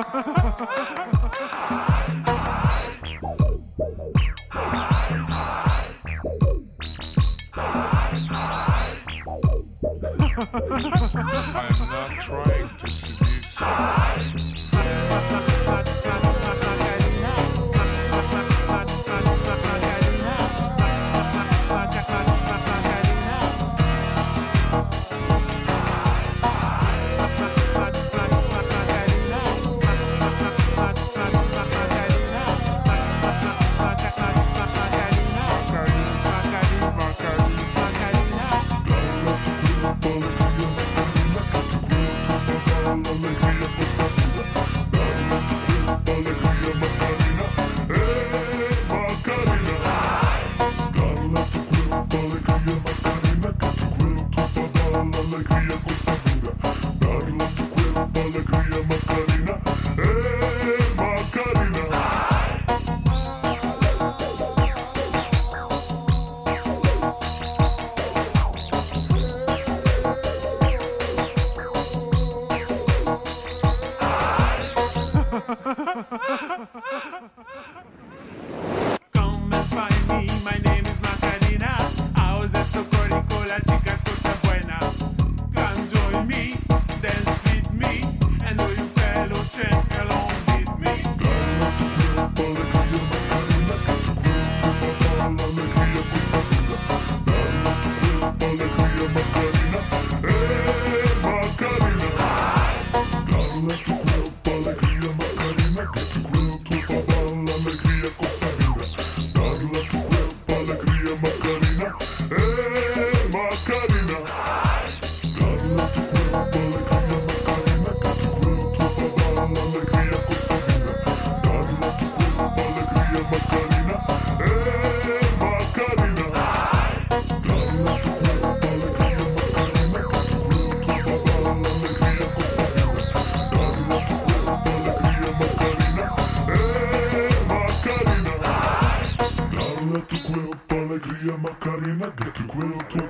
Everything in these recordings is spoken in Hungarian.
I am not trying to see.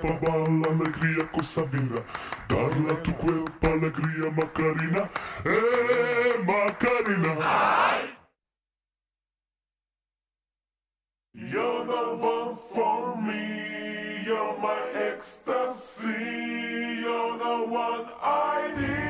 cabala, alegria, costa vinda. Darla tu cuerpo, alegría, Macarina. ¡Eh, Macarina! Ai! You're the one for me, you're my ecstasy, you're the one I need.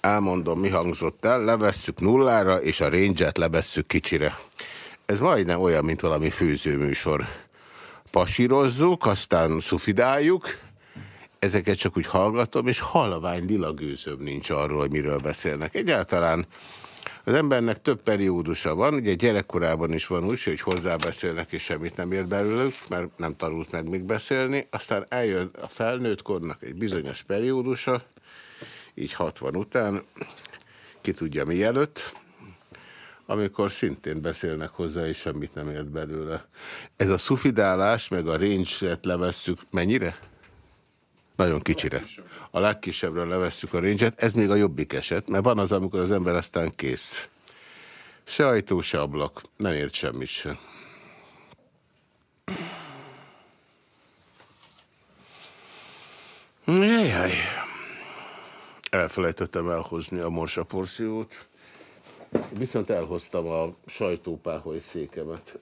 Elmondom, mi hangzott el, levesszük nullára, és a range-et levesszük kicsire. Ez majdnem olyan, mint valami főzőműsor. Pasírozzuk, aztán szufidáljuk, ezeket csak úgy hallgatom, és halvány lila gőzöm nincs arról, hogy miről beszélnek. Egyáltalán az embernek több periódusa van, ugye gyerekkorában is van úgy, hogy hozzábeszélnek, és semmit nem ért belőlük, mert nem tanult meg még beszélni, aztán eljön a felnőtt kornak egy bizonyos periódusa, így 60 után, ki tudja mi előtt, amikor szintén beszélnek hozzá, és semmit nem ért belőle. Ez a szufidálás, meg a range-et levesszük, mennyire? Nagyon kicsire. A legkisebbre levesszük a range-et, ez még a jobbik eset, mert van az, amikor az ember aztán kész. Se ajtó, se ablak, nem ért semmit sem. Jajjaj. Elfelejtettem elhozni a morsaporciót, viszont elhoztam a sajtópáholy székemet.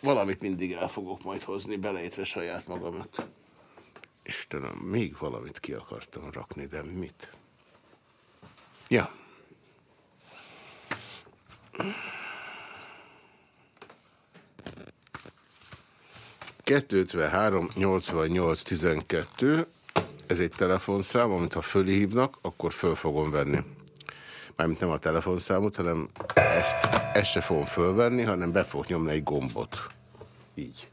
Valamit mindig el fogok majd hozni, beleértve saját magamat. Istenem, még valamit ki akartam rakni, de mit? Ja. Kettőtven 88 12 ez egy telefonszám, amit ha fölhívnak, akkor föl fogom venni. Mármint nem a telefonszámot, hanem ezt, ezt se fogom fölvenni, hanem be fog nyomni egy gombot. Így.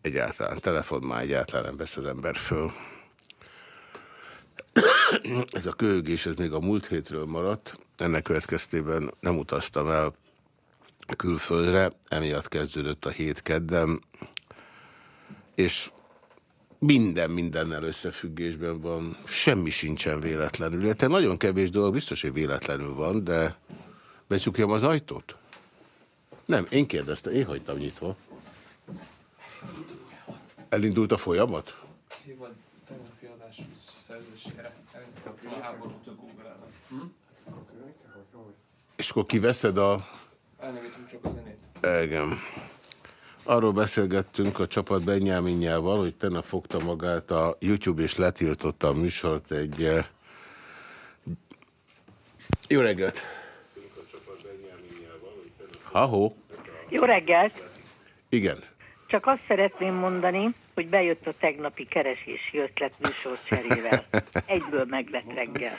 Egyáltalán, telefon már egyáltalán nem vesz az ember föl. Ez a köhögés, ez még a múlt hétről maradt. Ennek következtében nem utaztam el külföldre, emiatt kezdődött a hét keddem, és minden mindennel összefüggésben van, semmi sincsen véletlenül. Illetve nagyon kevés dolog biztos, hogy véletlenül van, de becsukjam az ajtót? Nem, én kérdeztem, én hagytam nyitva. Elindult a folyamat? Szerzésére. A. Hm? És akkor kiveszed a... Elnevítem csak a zenét. Igen. Arról beszélgettünk a csapat Benyáminjával, hogy tenne fogta magát a YouTube és letiltotta a műsort egy... eh, Jó reggelt! Ahó, Jó reggelt! igen. Csak azt szeretném mondani, hogy bejött a tegnapi keresési ötlet műsor cserével. Egyből meglett reggel.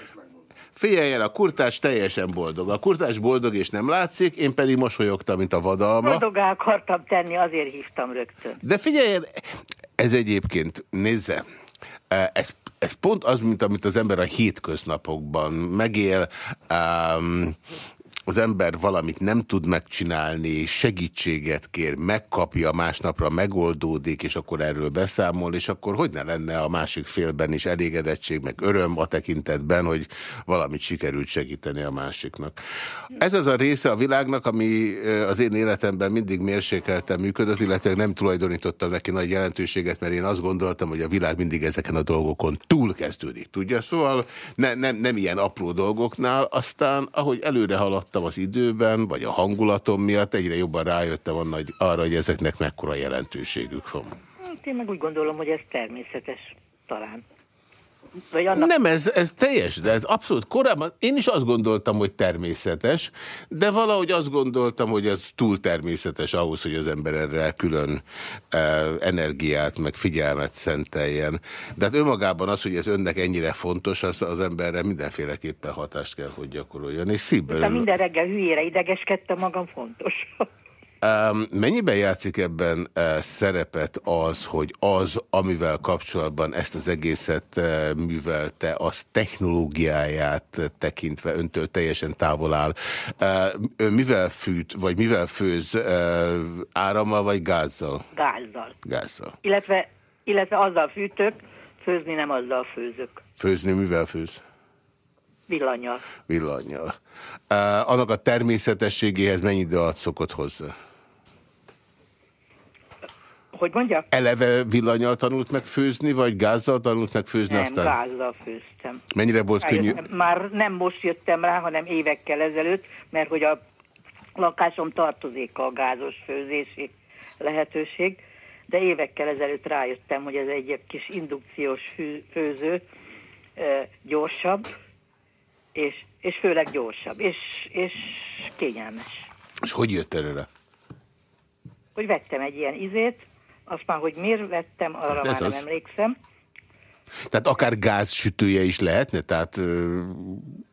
Figyelj el, a kurtás teljesen boldog. A kurtás boldog és nem látszik, én pedig mosolyogtam, mint a vadalma. Boldogá akartam tenni, azért hívtam rögtön. De figyelj, el, ez egyébként, nézze, ez, ez pont az, mint amit az ember a hétköznapokban megél, um, az ember valamit nem tud megcsinálni, segítséget kér, megkapja, másnapra megoldódik, és akkor erről beszámol, és akkor hogy ne lenne a másik félben is elégedettség, meg öröm a tekintetben, hogy valamit sikerült segíteni a másiknak. Ez az a része a világnak, ami az én életemben mindig mérsékelten működött, illetve nem tulajdonítottam neki nagy jelentőséget, mert én azt gondoltam, hogy a világ mindig ezeken a dolgokon túl kezdődik. Tudja, szóval ne, nem, nem ilyen apró dolgoknál, aztán ahogy előre haladtam az időben, vagy a hangulatom miatt, egyre jobban rájöttem anna, hogy arra, hogy ezeknek mekkora jelentőségük van. Hát én meg úgy gondolom, hogy ez természetes talán. Vagy annak Nem, ez, ez teljes, de ez abszolút korábban, én is azt gondoltam, hogy természetes, de valahogy azt gondoltam, hogy ez túl természetes ahhoz, hogy az ember erre külön e, energiát, meg figyelmet szenteljen. De hát önmagában az, hogy ez önnek ennyire fontos, az, az emberre mindenféleképpen hatást kell, hogy gyakoroljon. És szívből minden reggel hülyére idegeskedtem magam, fontos. Um, mennyiben játszik ebben uh, szerepet az, hogy az, amivel kapcsolatban ezt az egészet uh, művelte, az technológiáját tekintve öntől teljesen távol áll. Uh, ön mivel fűt, vagy mivel főz? Uh, árammal vagy gázzal? Gázzal. Gázzal. Illetve, illetve azzal fűtök, főzni nem azzal főzök. Főzni mivel főz? Villanyal. Villanyjal. Uh, annak a természetességéhez mennyi idő alatt szokott hozzá? Hogy mondja? Eleve villanyal tanult meg főzni, vagy gázzal tanult meg főzni? Nem, aztán gázzal főztem. mennyire volt könnyű? Rájöttem- Már nem most jöttem rá, hanem évekkel ezelőtt, mert hogy a lakásom tartozik a gázos főzési lehetőség, de évekkel ezelőtt rájöttem, hogy ez egy kis indukciós főző, gyorsabb, és, és főleg gyorsabb, és, és kényelmes. És hogy jött erre? Hogy vettem egy ilyen izét, azt már, hogy miért vettem, arra Hát már nem az. emlékszem. Tehát akár gázsütője is lehetne? Tehát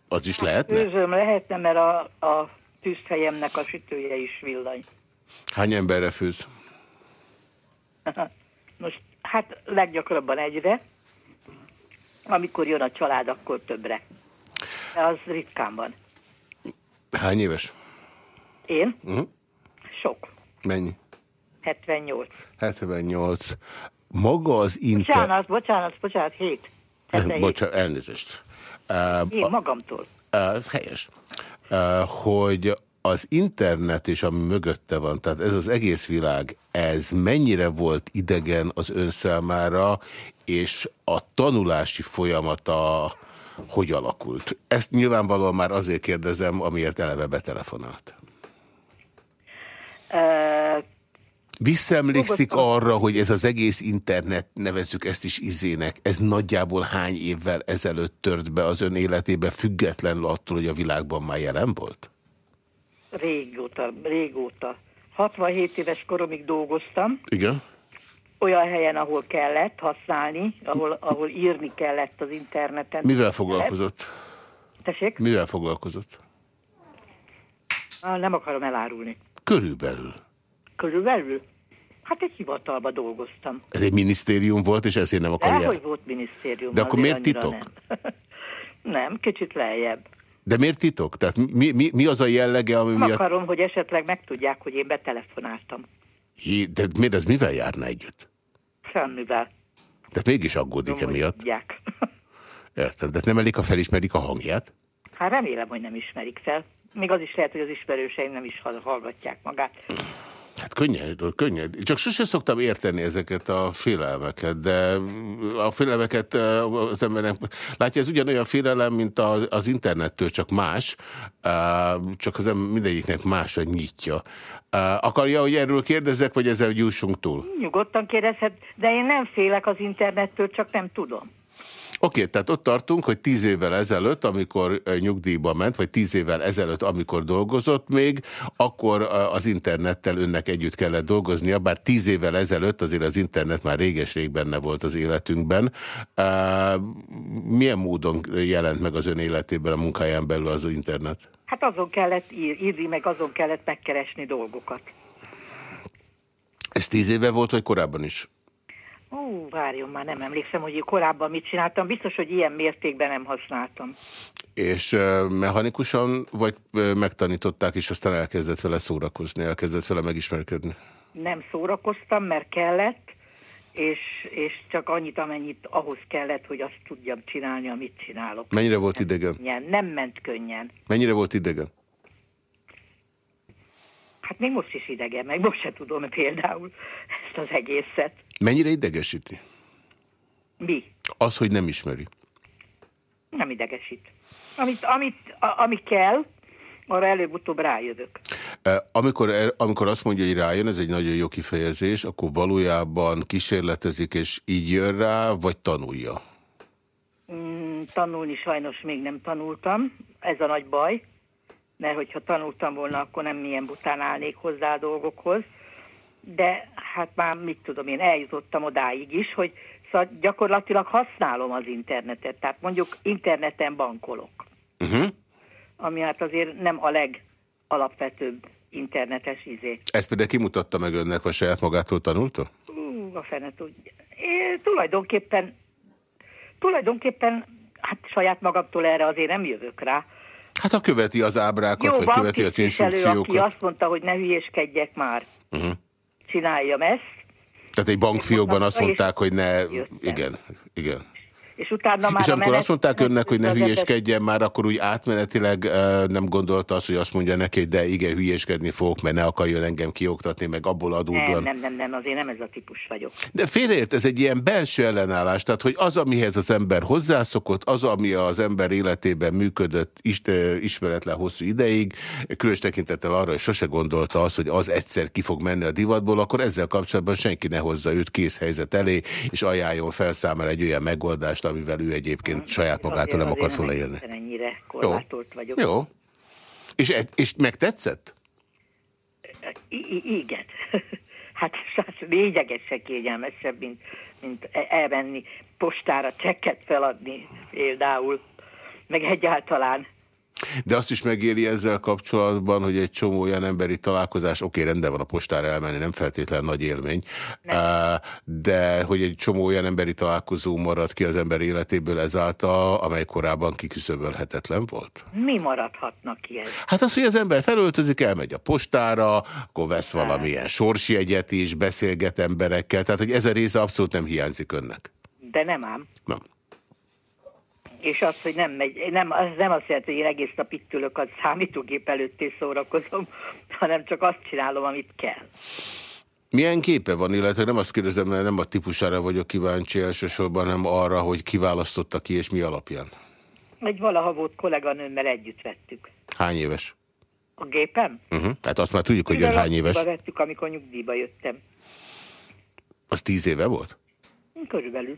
az is lehetne? Főzőm lehetne, mert a, a tűzhelyemnek a sütője is villany. Hány emberre főz? Most hát leggyakrabban egyre, amikor jön a család, akkor többre. De az ritkán van. Hány éves? Én? Uh-huh. Sok. Mennyi? 78. 78. Maga az inter... Bocsánat, bocsánat, bocsánat, 7. 77. Bocsánat, elnézést. Uh, Én magamtól. Uh, helyes. Uh, hogy az internet és ami mögötte van, tehát ez az egész világ, ez mennyire volt idegen az ön számára, és a tanulási folyamata hogy alakult? Ezt nyilvánvalóan már azért kérdezem, amiért eleve betelefonált. Uh, Visszaemlékszik arra, hogy ez az egész internet, nevezzük ezt is izének, ez nagyjából hány évvel ezelőtt tört be az ön életébe, függetlenül attól, hogy a világban már jelen volt? régóta, régóta. 67 éves koromig dolgoztam, Igen. olyan helyen, ahol kellett használni, ahol, ahol írni kellett az interneten. Mivel foglalkozott? Tessék? Mivel foglalkozott? Ah, nem akarom elárulni. Körülbelül. Körülbelül? Hát egy hivatalba dolgoztam. Ez egy minisztérium volt, és ezért nem akar De jel... hogy volt minisztérium. De akkor miért titok? Nem. nem, kicsit lejjebb. De miért titok? Tehát mi, mi, mi az a jellege, ami Nem miatt... akarom, hogy esetleg megtudják, hogy én betelefonáltam. Hí, de miért ez mivel járna együtt? Semmivel. Tehát mégis aggódik emiatt. tudják. Értem, de nem elég, ha felismerik a hangját? Hát remélem, hogy nem ismerik fel. Még az is lehet, hogy az ismerőseim nem is hall- hallgatják magát. Hát könnyed, könnyed. Csak sose szoktam érteni ezeket a félelmeket, de a félelmeket az embernek... Látja, ez ugyanolyan félelem, mint az, internettől, csak más, csak az mindegyiknek más a nyitja. Akarja, hogy erről kérdezzek, vagy ezzel jussunk túl? Nyugodtan kérdezhet, de én nem félek az internettől, csak nem tudom. Okay, tehát ott tartunk, hogy tíz évvel ezelőtt, amikor nyugdíjba ment, vagy tíz évvel ezelőtt, amikor dolgozott még, akkor az internettel önnek együtt kellett dolgoznia, bár tíz évvel ezelőtt azért az internet már réges-rég benne volt az életünkben. Milyen módon jelent meg az ön életében a munkáján belül az internet? Hát azon kellett ír, írni, meg azon kellett megkeresni dolgokat. Ez tíz éve volt, vagy korábban is? Ó, várjon már, nem emlékszem, hogy korábban mit csináltam. Biztos, hogy ilyen mértékben nem használtam. És mechanikusan, vagy megtanították, és aztán elkezdett vele szórakozni, elkezdett vele megismerkedni? Nem szórakoztam, mert kellett, és, és csak annyit, amennyit ahhoz kellett, hogy azt tudjam csinálni, amit csinálok. Mennyire volt idegen? Könnyen, nem ment könnyen. Mennyire volt idegen? Hát még most is idegen, meg most se tudom például ezt az egészet. Mennyire idegesíti? Mi? Az, hogy nem ismeri. Nem idegesít. Amit, amit, a, ami kell, arra előbb-utóbb rájövök. Eh, Amikor, er- amikor azt mondja, hogy rájön, ez egy nagyon jó kifejezés, akkor valójában kísérletezik, és így jön rá, vagy tanulja? Mm, tanulni sajnos még nem tanultam, ez a nagy baj, mert hogyha tanultam volna, akkor nem milyen bután állnék hozzá a dolgokhoz. De hát már mit tudom én, eljutottam odáig is, hogy szóval gyakorlatilag használom az internetet, tehát mondjuk interneten bankolok, Uh -huh. ami hát azért nem a legalapvetőbb internetes izé. Ezt például kimutatta meg önnek, vagy saját magától tanulta? Ú, a fene tudja. Tulajdonképpen, tulajdonképpen, hát saját magamtól erre azért nem jövök rá. Hát ha követi az ábrákat, Jó, vagy követi az tisztviselő, aki instrukciókat. azt mondta, hogy ne hülyéskedjek már. Uh-huh. Csináljam ezt, Tehát egy bankfiókban azt mondták, hogy ne... Jöttem. Igen, igen. És utána már És amikor menet- azt mondták önnek, hogy ne hülyéskedjen már, akkor úgy átmenetileg nem gondolta azt, hogy azt mondja neki, hogy de igen, hülyéskedni fogok, mert ne akarjon engem kioktatni, meg abból Nem, adódóan. nem, nem, nem, azért nem ez a típus vagyok. De félreért, ez egy ilyen belső ellenállás, tehát hogy az, amihez az ember hozzászokott, az, ami az ember életében működött is, ismeretlen hosszú ideig, különös tekintettel arra, hogy sose gondolta azt, hogy az egyszer ki fog menni a divatból, akkor ezzel kapcsolatban senki ne hozza őt kész helyzet elé, és ajánljon fel számára egy olyan megoldást, amivel ő egyébként saját magától nem akart volna élni. ennyire korlátolt vagyok. Jó. És, e- és megtetszett? I- igen. Hát hát lényegesen kényelmesebb, mint, mint e- elmenni postára csekket feladni például, meg egyáltalán. De azt is megéli ezzel kapcsolatban, hogy egy csomó olyan emberi találkozás, oké, rendben van a postára elmenni, nem feltétlenül nagy élmény, Uh, de hogy egy csomó olyan emberi találkozó marad ki az ember életéből ezáltal, amely korábban kiküszöbölhetetlen volt? Mi maradhatnak ki ez? Hát az, hogy az ember felöltözik, elmegy a postára, akkor vesz valamilyen sorsjegyet is, beszélget emberekkel, tehát hogy ez a része abszolút nem hiányzik önnek. De nem ám. Nem. És az, hogy nem megy, nem, az nem azt jelenti, hogy én egész nap itt ülök a számítógép előtt és szórakozom, hanem csak azt csinálom, amit kell. Milyen képe van, illetve nem azt kérdezem, mert nem a típusára vagyok kíváncsi elsősorban, hanem arra, hogy kiválasztotta ki és mi alapján. Egy valaha volt kolléganőmmel együtt vettük. Hány éves? A gépem? Uh-huh. Tehát azt már tudjuk, hogy ön hány éves. vettük, amikor nyugdíjba jöttem. Az tíz éve volt? Körülbelül.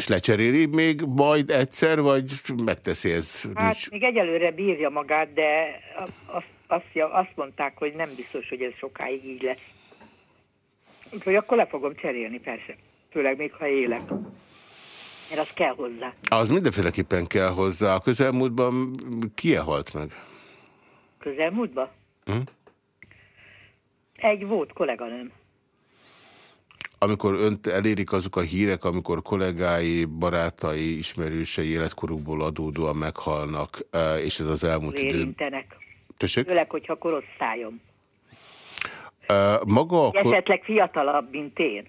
És lecseréli még majd egyszer, vagy megteszi ez? Hát Nincs. még egyelőre bírja magát, de azt, azt, azt mondták, hogy nem biztos, hogy ez sokáig így lesz. Úgyhogy akkor le fogom cserélni, persze. Főleg még, ha élek. Mert az kell hozzá. Az mindenféleképpen kell hozzá. A közelmúltban ki halt meg? Közelmúltba? Hm? Egy volt kolléganőm. Amikor önt elérik azok a hírek, amikor kollégái, barátai, ismerősei életkorukból adódóan meghalnak, eh, és ez az elmúlt idő... Érintenek. Tessék? Főleg, hogyha korosztályom. Eh, Maga a kor... Esetleg fiatalabb, mint én.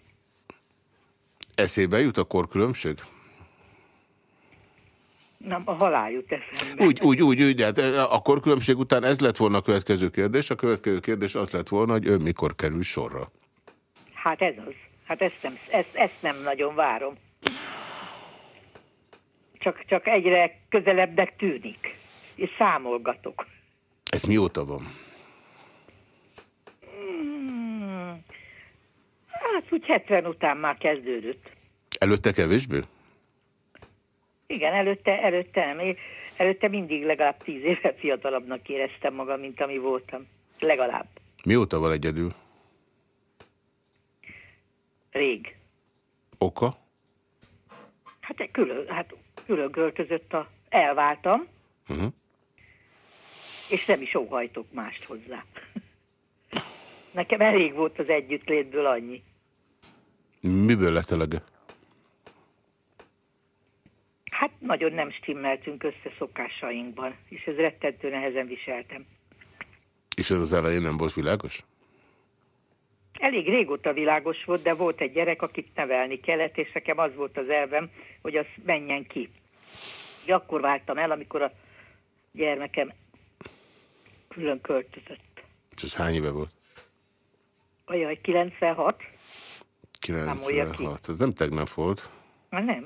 eszébe jut a korkülönbség? Nem, a halál jut eszembe. Úgy, úgy, úgy, úgy, de hát eh, a korkülönbség után ez lett volna a következő kérdés. A következő kérdés az lett volna, hogy ön mikor kerül sorra. Hát ez az. Hát ezt nem, ezt, ezt nem nagyon várom. Csak, csak egyre közelebbnek tűnik. És számolgatok. Ez mióta van? Hmm. Hát úgy 70 után már kezdődött. Előtte kevésbé? Igen, előtte, előtte nem. Én előtte mindig legalább 10 éve fiatalabbnak éreztem magam, mint ami voltam. Legalább. Mióta van egyedül? Rég. Oka? Hát külön, hát külön költözött a... Elváltam, Uh-huh. és nem is óhajtok mást hozzá. Nekem elég volt az együttlétből annyi. Miből lett elege? Hát nagyon nem stimmeltünk össze szokásainkban, és ez rettentő nehezen viseltem. És ez az elején nem volt világos? Elég régóta világos volt, de volt egy gyerek, akit nevelni kellett, és nekem az volt az elvem, hogy az menjen ki. És akkor váltam el, amikor a gyermekem külön költözött. És ez hány éve volt? Ajaj, 96? Számolja ki. 96. Ez nem tegnap volt. Már nem.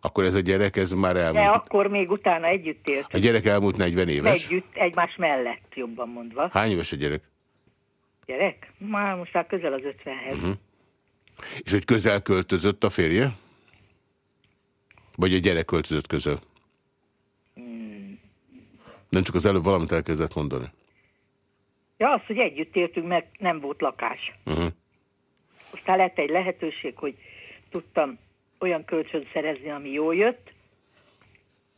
Akkor ez a gyerek, ez már De elmúlt. akkor még utána együtt A éltünk. gyerek elmúlt 40 éves? Együtt, egymás mellett, jobban mondva. Hány éves a gyerek? Gyerek? Már most már közel az 50-hez. Mhm. És hogy közel költözött a férje? Vagy a gyerek költözött közel? Hmm. Nem csak az előbb valamit elkezdett mondani. Ja, az, hogy együtt éltünk, mert nem volt lakás. Uh-huh. Aztán lett egy lehetőség, hogy tudtam olyan kölcsön szerezni, ami jól jött,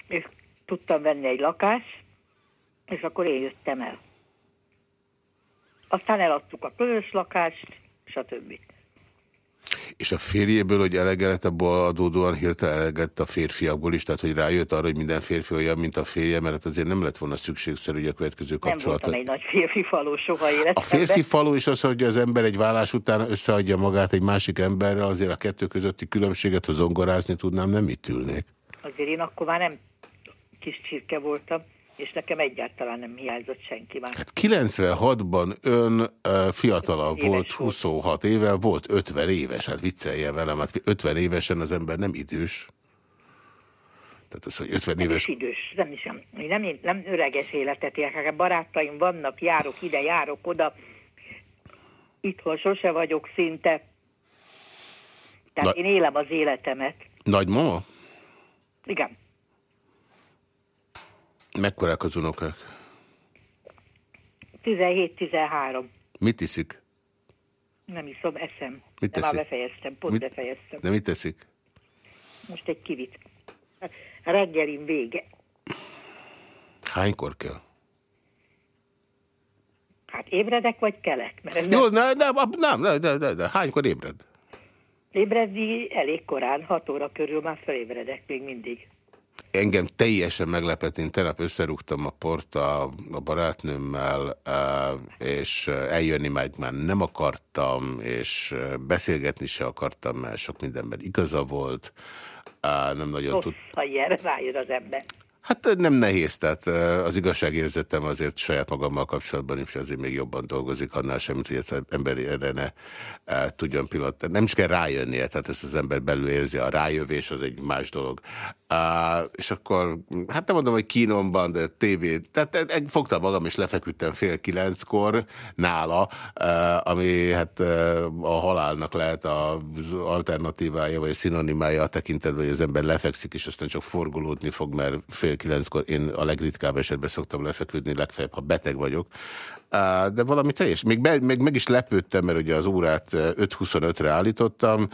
és tudtam venni egy lakást, és akkor én jöttem el. Aztán eladtuk a közös lakást, stb. És a férjéből, hogy elegelett abból adódóan hirtelen elegett a férfiakból is, tehát hogy rájött arra, hogy minden férfi olyan, mint a férje, mert hát azért nem lett volna szükségszerű, hogy a következő Nem kapcsolat. voltam egy nagy férfi faló soha életemben. A férfi faló is az, hogy az ember egy vállás után összeadja magát egy másik emberrel, azért a kettő közötti különbséget, ha zongorázni tudnám, nem itt ülnék. Azért én akkor már nem kis csirke voltam, és nekem egyáltalán nem hiányzott senki már. Hát 96-ban ön uh, fiatalabb Éves volt, volt. 26 éve, volt 50 éves, hát vicceljen velem, hát 50 évesen az ember nem idős. Tehát az, hogy 50 Nem éves... is idős, nem is, nem, nem, nem öreges életet élek, barátaim vannak, járok ide, járok oda. Itthon sose vagyok szinte. Tehát Na- én élem az életemet. Nagymama? Igen, Mekkorák az unokák? 17-13. Mit iszik? Nem iszom, eszem. Mit De már teszik? befejeztem, pont Mit- befejeztem. De mit teszik? Most egy kivit. Reggelin vége. Hánykor kell? Hát ébredek vagy kelek? Mert ez Jó, nem ne, ne, nem, ne, ne, ne, ne. Hánykor ébred? ébredni elég korán, 6 óra körül már felébredek még mindig. Engem teljesen meglepett, én tegnap összerúgtam a port a, a barátnőmmel, eh, és eljönni majd már nem akartam, és beszélgetni se akartam, mert sok mindenben igaza volt. Eh, Nem nagyon Rossz, tud. ha ilyenre rájön az ember. Hát nem nehéz, tehát eh, az igazságérzetem azért saját magammal kapcsolatban is azért még jobban dolgozik, annál sem, hogy az ember erre ne tudjon pillanatni. Nem is kell rájönnie, tehát ezt az ember belül érzi, a rájövés az egy más dolog. Uh, és akkor, hát nem mondom, hogy kínomban, de tévé, tehát eh, fogtam magam, és lefeküdtem fél kilenckor nála, ami hát a halálnak lehet az alternatívája, vagy a szinonimája a tekintetben, hogy az ember lefekszik, és aztán csak forgolódni fog, mert fél kilenckor én a legritkább esetben szoktam lefeküdni, legfeljebb, ha beteg vagyok. De valami teljes. Még, be, még meg is lepődtem, mert ugye az órát eh, 5.25-re állítottam,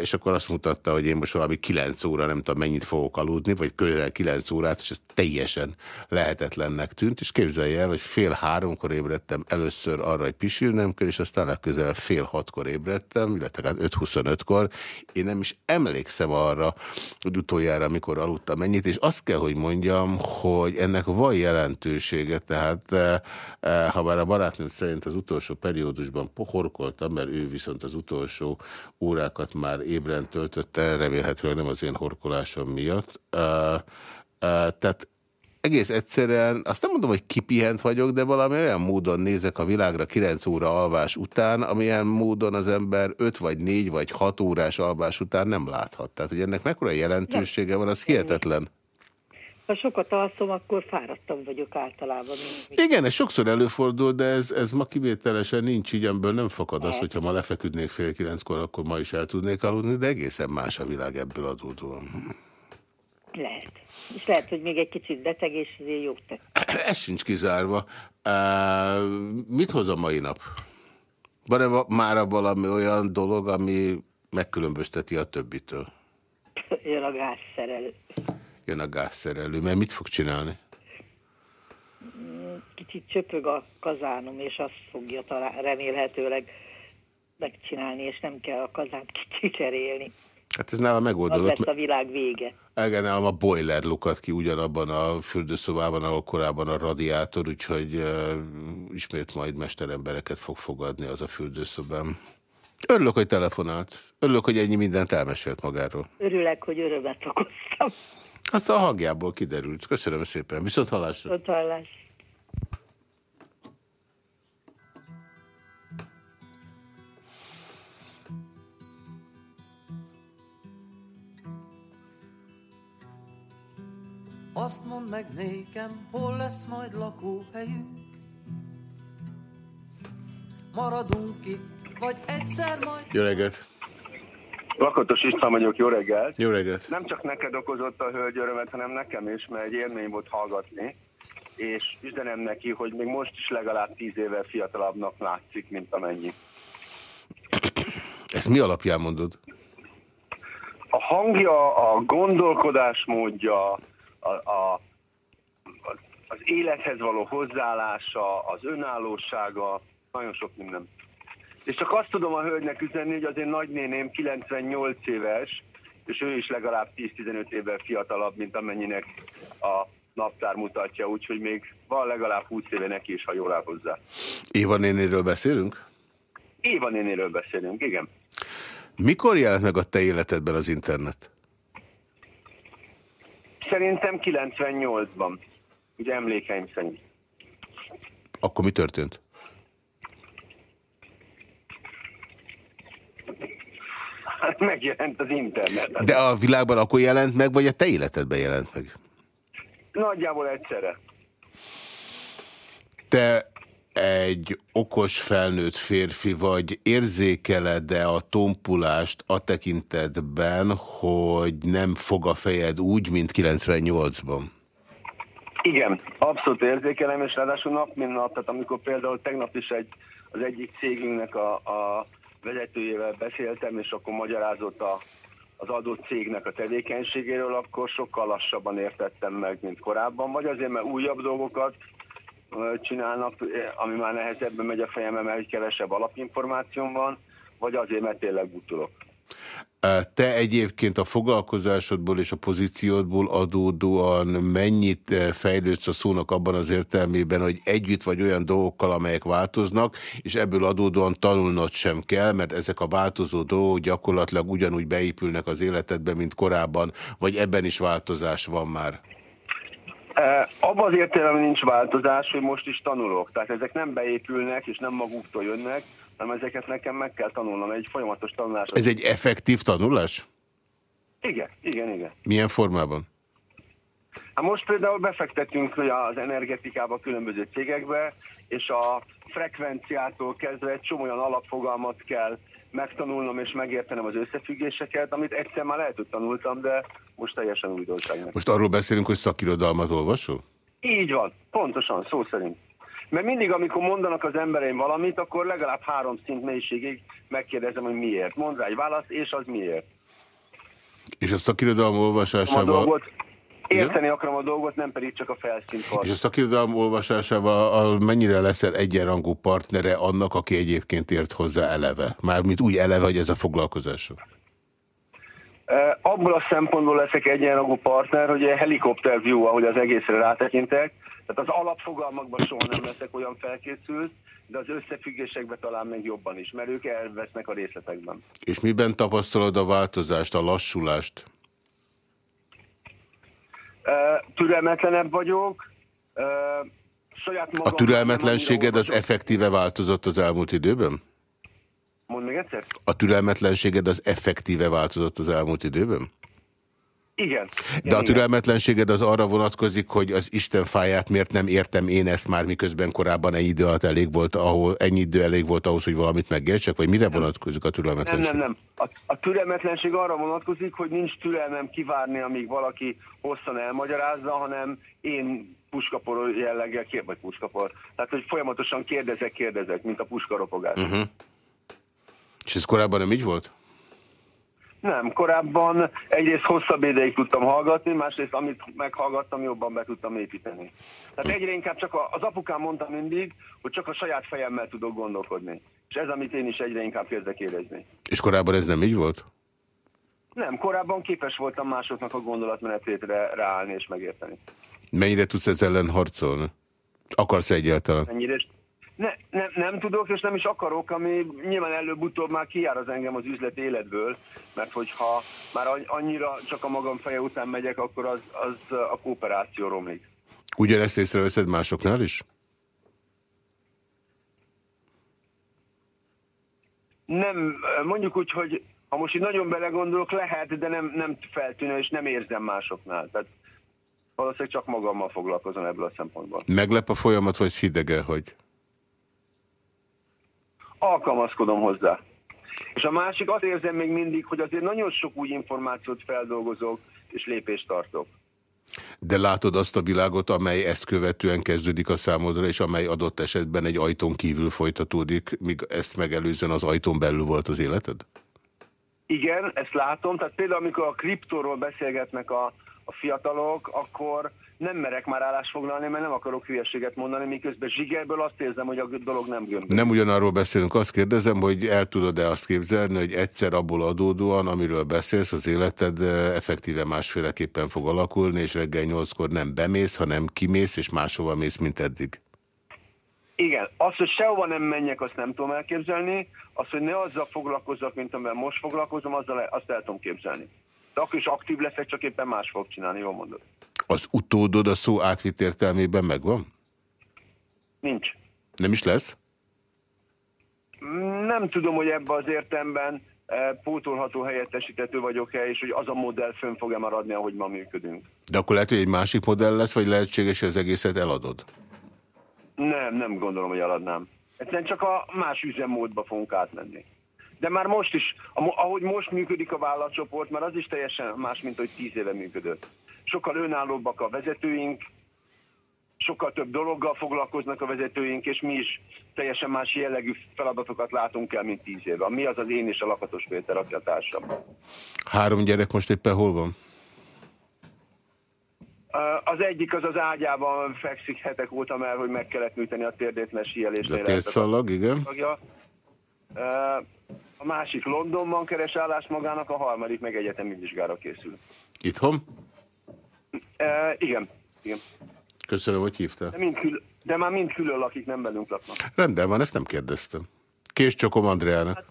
és akkor azt mutatta, hogy én most valami 9 óra, nem tudom mennyit fogok aludni, vagy közel 9 órát, és ez teljesen lehetetlennek tűnt, és képzelje el, hogy fél háromkor ébredtem először arra, hogy pisilnem kell, és aztán legközelebb fél hatkor ébredtem, illetve hát 5.25-kor. Én nem is emlékszem arra, hogy utoljára, amikor aludtam mennyit, és azt kell, hogy mondjam, hogy ennek van jelentősége, tehát eh, eh, ha bár a barátnőm szerint az utolsó periódusban pohorkoltam, mert ő viszont az utolsó órákat már ébren töltötte, remélhetőleg nem az én horkolásom miatt. Eh, eh, Tehát egész egyszerűen, azt nem mondom, hogy kipihent vagyok, de valami olyan módon nézek a világra 9 óra alvás után, amilyen módon az ember 5 vagy 4 vagy 6 órás alvás után nem láthat. Tehát, hogy ennek mekkora jelentősége van, az hihetetlen. Ha sokat alszom, akkor fáradtam vagyok általában. Mint- Igen, ez sokszor előfordul, de ez, ez ma kivételesen nincs így, amiből nem fakad az, hogyha ma lefeküdnék fél kilenckor, akkor ma is el tudnék aludni, de egészen más a világ ebből adódóan. Lehet. És lehet, hogy még egy kicsit beteg, és azért jót tett. Ez sincs kizárva. Uh, mit hoz a mai nap? Van-e va- mára valami olyan dolog, ami megkülönbözteti a többitől? Jön a gázszerelő. Jön a gázszerelő, mert mit fog csinálni? Kicsit csöpög a kazánom, és azt fogja talán remélhetőleg megcsinálni, és nem kell a kazánt kicserélni. Hát ez nálam Az megoldódott. lesz a világ vége. Igen, nálam a boiler lukat ki ugyanabban a fürdőszobában, ahol korábban a radiátor, úgyhogy uh, ismét majd mesterembereket fog fogadni az a fürdőszobám. Örülök, hogy telefonált. Örülök, hogy ennyi mindent elmesélt magáról. Örülök, hogy örömet okoztam. Azt a hangjából kiderült. Köszönöm szépen. Viszont hallásra. Ott hallás. Azt mondd meg nékem, hol lesz majd lakóhelyünk. Maradunk itt, vagy egyszer majd... Jó reggelt. Lakatos István vagyok, jó reggelt! Jó reggelt. Nem csak neked okozott a hölgy örömet, hanem nekem is, mert egy élmény volt hallgatni, és üzenem neki, hogy még most is legalább tíz évvel fiatalabbnak látszik, mint amennyi. Ezt mi alapján mondod? A hangja, a gondolkodásmódja, a, a, az élethez való hozzáállása, az önállósága, Nagyon sok minden. És csak azt tudom a hölgynek üzenni, hogy az én nagynéném 98 éves, és ő is legalább 10-15 évvel fiatalabb, mint amennyinek a naptár mutatja, úgyhogy még van legalább 20 éve neki is, ha jól áll hozzá. Éva nénéről beszélünk? Éva nénéről beszélünk, igen. Mikor jelent meg a te életedben az internet? Szerintem 98-ban, ugye emlékeim szerint. Akkor mi történt? Hát megjelent az internet. De a világban akkor jelent meg, vagy a te életedben jelent meg? Nagyjából egyszerre. Te egy okos felnőtt férfi vagy, érzékeled-e a tompulást a tekintetben, hogy nem fog a fejed úgy, mint 98-ban? Igen, abszolút érzékelem, és ráadásul nap mint nap, tehát amikor például tegnap is egy, az egyik cégünknek a, a vezetőjével beszéltem, és akkor magyarázott a, az adott cégnek a tevékenységéről, akkor sokkal lassabban értettem meg, mint korábban, vagy azért, mert újabb dolgokat csinálnak, ami már nehezebben megy a fejembe, mert kevesebb alapinformációm van, vagy azért, mert tényleg butulok. Te egyébként a foglalkozásodból és a pozíciódból adódóan mennyit fejlődsz a szónak abban az értelmében, hogy együtt vagy olyan dolgokkal, amelyek változnak, és ebből adódóan tanulnod sem kell, mert ezek a változó dolgok gyakorlatilag ugyanúgy beépülnek az életedbe, mint korábban, vagy ebben is változás van már? Abban az értelemben nincs változás, hogy most is tanulok. Tehát ezek nem beépülnek, és nem maguktól jönnek, hanem ezeket nekem meg kell tanulnom. Egy folyamatos tanulás. Ez egy effektív tanulás? Igen, igen, igen. Milyen formában? Hát most például befektetünk az energetikába különböző cégekbe, és a frekvenciától kezdve egy csomó olyan alapfogalmat kell megtanulnom és megértenem az összefüggéseket, amit egyszer már lehet, hogy tanultam, de most teljesen újdonság. Most arról beszélünk, hogy szakirodalmat olvasol? Így van, pontosan, szó szerint. Mert mindig, amikor mondanak az embereim valamit, akkor legalább három szint mélységig megkérdezem, hogy miért. Mondd rá egy választ, és az miért. És a szakirodalom A olvasásával... dolgot, érteni akarom a dolgot, nem pedig csak a felszínt És a szakirodalom olvasásával a- mennyire leszel egyenrangú partnere annak, aki egyébként ért hozzá eleve? Mármint úgy eleve, hogy ez a foglalkozása. Abból a szempontból leszek egyenrangú partner, hogy egy helikopter view, ahogy az egészre rátekintek, tehát az alapfogalmakban soha nem leszek olyan felkészült, de az összefüggésekben talán még jobban is, mert ők elvesznek a részletekben. És miben tapasztalod a változást, a lassulást? Türelmetlenebb vagyok, saját magam... A türelmetlenséged az effektíve változott az elmúlt időben? Mondd még egyszer? A türelmetlenséged az effektíve változott az elmúlt időben? Igen. De a türelmetlenséged az arra vonatkozik, hogy az Isten fáját miért nem értem én ezt már, miközben korábban ennyi idő alatt elég volt, ahol, ennyi idő elég volt ahhoz, hogy valamit megértsek, vagy mire vonatkozik a Nem, türelmetlenség? nem, nem. A, a türelmetlenség arra vonatkozik, hogy nincs türelmem kivárni, amíg valaki hosszan elmagyarázza, hanem én puskapor jelleggel, kér, vagy puskapor. Tehát, hogy folyamatosan kérdezek, kérdezek, mint a puskaropogás. Mhm. Uh-huh. És ez korábban nem így volt? Nem, korábban egyrészt hosszabb ideig tudtam hallgatni, másrészt amit meghallgattam, jobban be tudtam építeni. Tehát egyre inkább csak a, az apukám mondta mindig, hogy csak a saját fejemmel tudok gondolkodni. És ez, amit én is egyre inkább kezdek érezni. És korábban ez nem így volt? Nem, korábban képes voltam másoknak a gondolatmenetétre ráállni és megérteni. Mennyire tudsz ez ellen harcolni? Akarsz egyáltalán? Ennyire is. Ne, nem, nem tudok, és nem is akarok, ami nyilván előbb-utóbb már kijár az engem az üzleti életből, mert hogyha már anny- annyira csak a magam feje után megyek, akkor az, az a kooperáció romlik. Ugyanezt észreveszed másoknál is? Nem, mondjuk úgy, hogy ha most így nagyon belegondolok, lehet, de nem, nem feltűnő, és nem érzem másoknál. Tehát valószínűleg csak magammal foglalkozom ebből a szempontból. Meglep a folyamat, vagy hidege, hogy? Alkalmazkodom hozzá. És a másik, azt érzem még mindig, hogy azért nagyon sok új információt feldolgozok, és lépést tartok. De látod azt a világot, amely ezt követően kezdődik a számodra, és amely adott esetben egy ajtón kívül folytatódik, míg ezt megelőzően az ajtón belül volt az életed? Igen, ezt látom. Tehát például, amikor a kriptóról beszélgetnek a, a fiatalok, akkor nem merek már állást foglalni, mert nem akarok hülyeséget mondani, miközben zsigerből azt érzem, hogy a dolog nem gömbölyű. Nem ugyanarról beszélünk, azt kérdezem, hogy el tudod-e azt képzelni, hogy egyszer abból adódóan, amiről beszélsz, az életed eh, effektíve másféleképpen fog alakulni, és reggel nyolckor nem bemész, hanem kimész, és máshova mész, mint eddig. Igen, azt, hogy sehova nem menjek, azt nem tudom elképzelni, azt, hogy ne azzal foglalkozzak, mint amivel most foglalkozom, azzal, azt el tudom képzelni. De akkor is aktív leszek, csak éppen más fog csinálni, jól mondod. Az utódod a szó átvitt értelmében megvan? Nincs. Nem is lesz? Nem tudom, hogy ebben az értemben eh, pótolható helyettesítető vagyok-e, és hogy az a modell fönn fog-e maradni, ahogy ma működünk. De akkor lehet, hogy egy másik modell lesz, vagy lehetséges, hogy az egészet eladod? Nem, nem gondolom, hogy eladnám. Egyszerűen csak a más üzemmódba fogunk átmenni. De már most is, a- ahogy most működik a vállalatcsoport, már az is teljesen más, mint hogy tíz éve működött. Sokkal önállóbbak a vezetőink, sokkal több dologgal foglalkoznak a vezetőink, és mi is teljesen más jellegű feladatokat látunk el, mint tíz éve. Mi az az én és a Lakatos Péter, aki a társam. Három gyerek most éppen hol van? Az egyik az az ágyában fekszik hetek óta, mert hogy meg kellett műteni a térdét, mert síelésnél De térszallag, igen. tagja. A másik Londonban keres állást magának, a harmadik meg egyetemi vizsgára készül. Itthon? Ö, Igen, igen. Köszönöm, hogy hívtál. De, mind kül- de már mind külön lakik, nem velünk laknak. Rendben van, ezt nem kérdeztem. Kés csokom Andreának.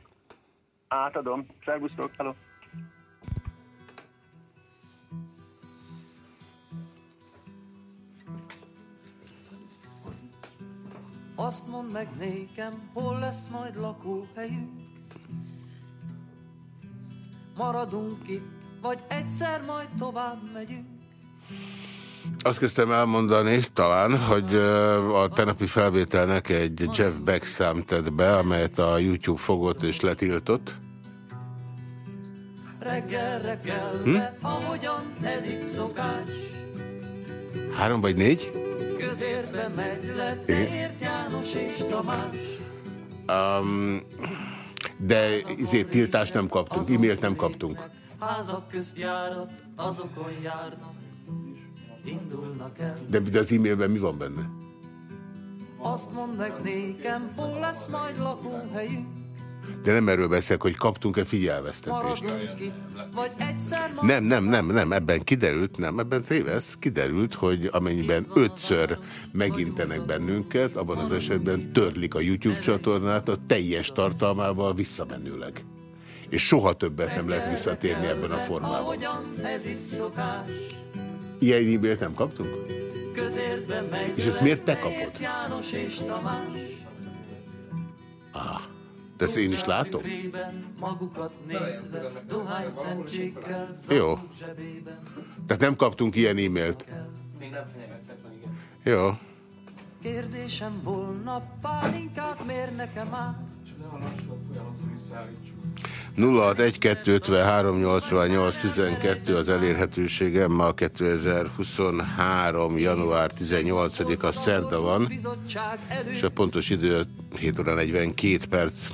Átadom. Szervusztok, hello. Azt mondd meg nékem, hol lesz majd lakóhelyünk Maradunk itt, vagy egyszer majd tovább megyünk Azt kezdtem elmondani talán, hogy a tenapi felvételnek egy Jeff Beck szám tett be, amelyet a YouTube fogott és letiltott. Reggelre kelve, hm? ahogyan ez itt szokás Három vagy négy? Közérbe megy le, te ért János és Tamás Um, de izé, tiltást nem kaptunk, e-mailt nem kaptunk. Házak közt járat, azokon járnak Indulnak el De, de az e-mailben mi van benne? Azt mondd meg nékem, hol lesz majd lakóhelyünk De nem erről beszélek, hogy kaptunk-e figyelmeztetést. Nem, nem, nem, nem, ebben kiderült, nem, ebben tévesz, kiderült, hogy amennyiben ötször megintenek bennünket, abban az esetben törlik a YouTube csatornát a teljes tartalmával visszamenőleg. És soha többet nem lehet visszatérni ebben a formában. Ilyen e-mailt nem kaptunk? És ezt miért te kapod? János és Tamás De ezt én is látom? Jó. Tehát nem kaptunk ilyen e-mailt. Még nem fenyegettek meg, igen. Jó. Kérdésem volna, pálinkát mér nekem át Csak nem a lassú folyamatot visszaállítsuk. 061-253-88-12 az elérhetőségem ma 2023. január 18-a szerda van, és a pontos idő 7 óra 42 perc.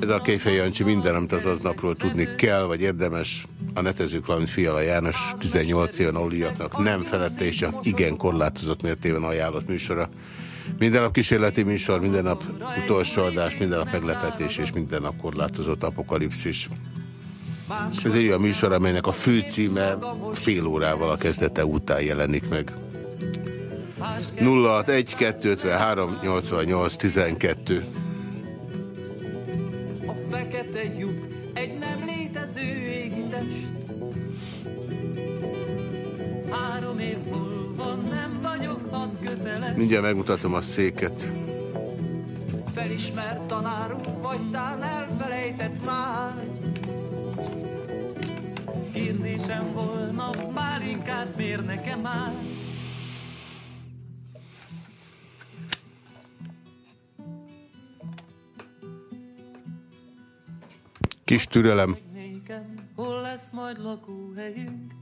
Ez a Kéfej Jancsi minden, amit az aznapról tudni kell, vagy érdemes. A netezők, valamint Fiala János 18 éven aluliaknak nem felette, és csak igen korlátozott mértében ajánlott műsora. Minden nap kísérleti műsor, minden nap utolsó adás, minden nap meglepetés, és minden nap korlátozott apokalipszis. Ez egy olyan műsor, amelynek a fő címe fél órával a kezdete után jelenik meg. 061 253 88 12 A fekete lyuk Mindjárt megmutatom a széket. Felismert tanárunk vagy tán elfelejtett már Kérdésem volna, pálinkát mér nekem már Kis türelem. Hol lesz majd lakóhelyünk?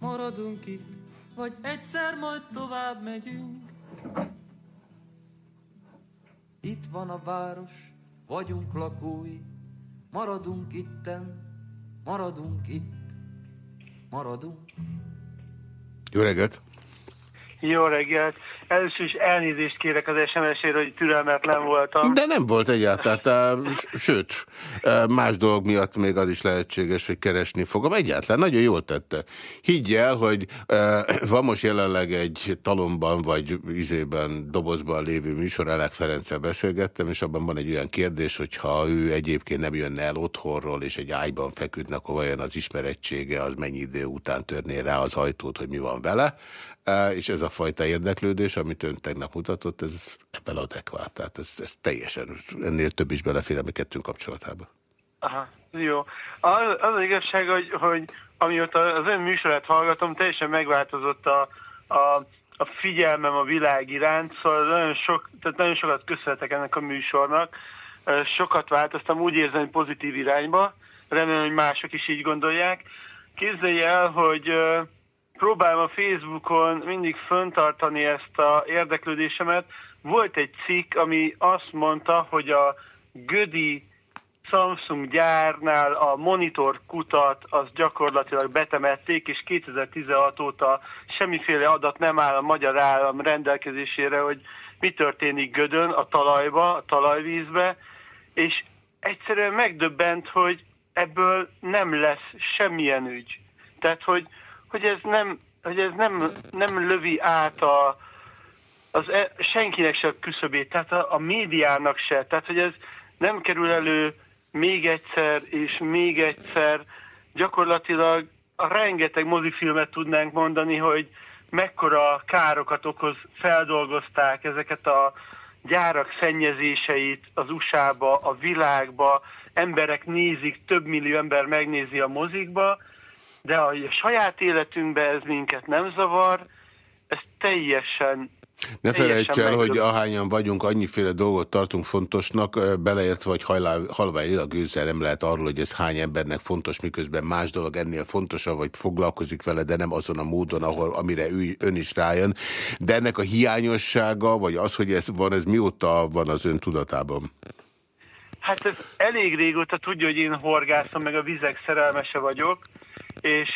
Maradunk itt, vagy egyszer majd tovább megyünk? Itt van a város, vagyunk lakói, maradunk itten, Maradunk itt, maradunk. Jó reggelt! Jó reggelt! Először is elnézést kérek az SMS-ért, hogy türelmetlen voltam. De nem volt egyáltalán, tehát, sőt, más dolog miatt még az is lehetséges, hogy keresni fogom. Egyáltalán nagyon jól tette. Higgy el, hogy van most jelenleg egy talomban, vagy izében, dobozban lévő műsor, Elek Ferenccel beszélgettem, és abban van egy olyan kérdés, hogy ha ő egyébként nem jönne el otthonról, és egy ágyban feküdne, akkor vajon az ismerettsége, az mennyi idő után törné rá az ajtót, hogy mi van vele és ez a fajta érdeklődés, amit ön tegnap mutatott, ez ebben adekvát. Tehát ez, ez teljesen, ennél több is belefér a mi kettőnk kapcsolatába. Aha, jó. Az, az, az igazság, hogy, hogy amióta az ön műsorát hallgatom, teljesen megváltozott a, a, a figyelmem a világ iránt, szóval nagyon, sok, tehát nagyon sokat köszönhetek ennek a műsornak. Sokat változtam, úgy érzem, hogy pozitív irányba. Remélem, hogy mások is így gondolják. Képzelje el, hogy próbálom a Facebookon mindig föntartani ezt a érdeklődésemet. Volt egy cikk, ami azt mondta, hogy a Gödi Samsung gyárnál a monitor kutat az gyakorlatilag betemették, és 2016 óta semmiféle adat nem áll a magyar állam rendelkezésére, hogy mi történik Gödön, a talajba, a talajvízbe, és egyszerűen megdöbbent, hogy ebből nem lesz semmilyen ügy. Tehát, hogy hogy ez nem, hogy ez nem, nem lövi át a, az e, senkinek se a küszöbét, tehát a, a médiának se. Tehát, hogy ez nem kerül elő még egyszer és még egyszer. Gyakorlatilag a rengeteg mozifilmet tudnánk mondani, hogy mekkora károkat okoz, feldolgozták ezeket a gyárak szennyezéseit az USA-ba, a világba, emberek nézik, több millió ember megnézi a mozikba, de a saját életünkben ez minket nem zavar, ez teljesen ne felejts el, hogy ahányan vagyunk, annyiféle dolgot tartunk fontosnak, beleértve, hogy halványilag gőzzel nem lehet arról, hogy ez hány embernek fontos, miközben más dolog ennél fontosabb, vagy foglalkozik vele, de nem azon a módon, ahol, amire ő, ön is rájön. De ennek a hiányossága, vagy az, hogy ez van, ez mióta van az ön tudatában? Hát ez elég régóta tudja, hogy én horgászom, meg a vizek szerelmese vagyok, és,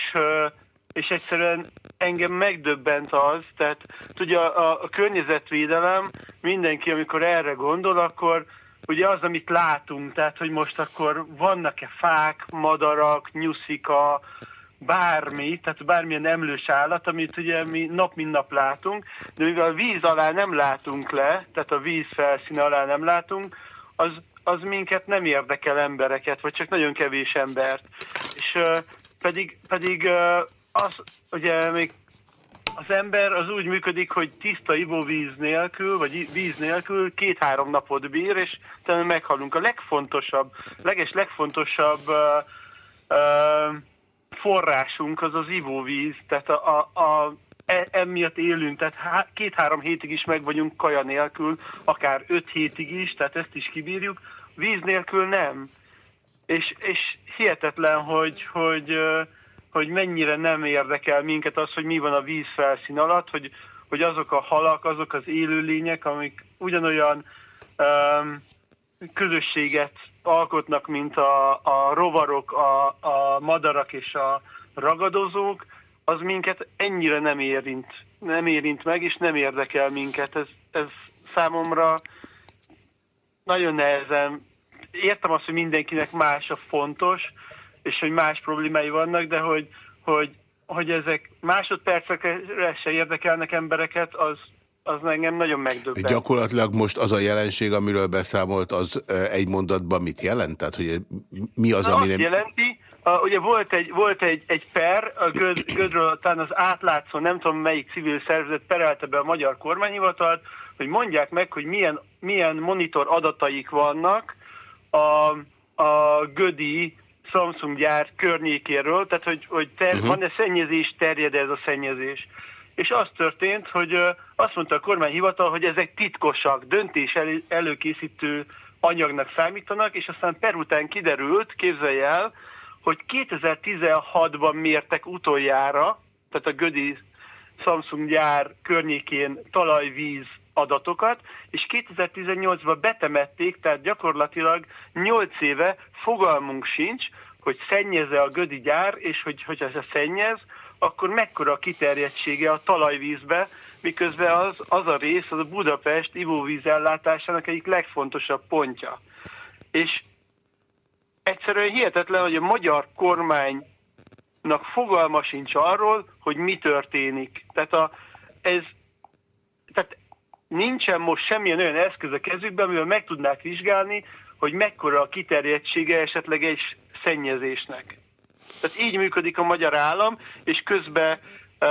és egyszerűen engem megdöbbent az, tehát tudja, a, a környezetvédelem, mindenki, amikor erre gondol, akkor ugye az, amit látunk, tehát hogy most akkor vannak-e fák, madarak, nyuszika, bármi, tehát bármilyen emlős állat, amit ugye mi nap mint nap látunk, de mivel a víz alá nem látunk le, tehát a víz felszíne alá nem látunk, az, az minket nem érdekel embereket, vagy csak nagyon kevés embert. És pedig, pedig az, ugye még az ember az úgy működik, hogy tiszta ivóvíz nélkül, vagy víz nélkül két-három napot bír, és talán meghalunk. A legfontosabb, leges legfontosabb uh, uh, forrásunk az az ivóvíz, tehát a, a, a, e, emiatt élünk, tehát két-három hétig is meg vagyunk kaja nélkül, akár öt hétig is, tehát ezt is kibírjuk, víz nélkül nem. És, és hihetetlen, hogy, hogy, hogy mennyire nem érdekel minket az, hogy mi van a víz felszín alatt, hogy, hogy azok a halak, azok az élőlények, amik ugyanolyan um, közösséget alkotnak, mint a, a rovarok, a, a madarak és a ragadozók, az minket ennyire nem érint, nem érint meg, és nem érdekel minket. Ez, ez számomra nagyon nehezen értem azt, hogy mindenkinek más a fontos, és hogy más problémái vannak, de hogy, hogy, hogy ezek másodpercekre se érdekelnek embereket, az, az engem nagyon megdöbbent. Gyakorlatilag most az a jelenség, amiről beszámolt, az egy mondatban mit jelent? Tehát, hogy mi az, Na, ami nem... jelenti, a, ugye volt egy, volt egy, egy per, a Göd, Gödről talán az átlátszó, nem tudom melyik civil szervezet perelte be a magyar kormányhivatalt, hogy mondják meg, hogy milyen, milyen monitor adataik vannak, a, a Gödi Samsung gyár környékéről, tehát hogy, hogy ter, uh-huh. van-e szennyezés, terjed ez a szennyezés. És az történt, hogy azt mondta a kormányhivatal, hogy ezek titkosak, döntés elő, előkészítő anyagnak számítanak, és aztán per után kiderült, képzelj el, hogy 2016-ban mértek utoljára, tehát a Gödi Samsung gyár környékén talajvíz adatokat, és 2018-ban betemették, tehát gyakorlatilag 8 éve fogalmunk sincs, hogy szennyeze a gödi gyár, és hogy, hogy ez szennyez, akkor mekkora a kiterjedtsége a talajvízbe, miközben az, az a rész, az a Budapest ivóvízellátásának egyik legfontosabb pontja. És egyszerűen hihetetlen, hogy a magyar kormánynak fogalma sincs arról, hogy mi történik. Tehát, a, ez, nincsen most semmilyen olyan eszköz a kezükben, amivel meg tudnák vizsgálni, hogy mekkora a kiterjedtsége esetleg egy szennyezésnek. Tehát így működik a magyar állam, és közben uh,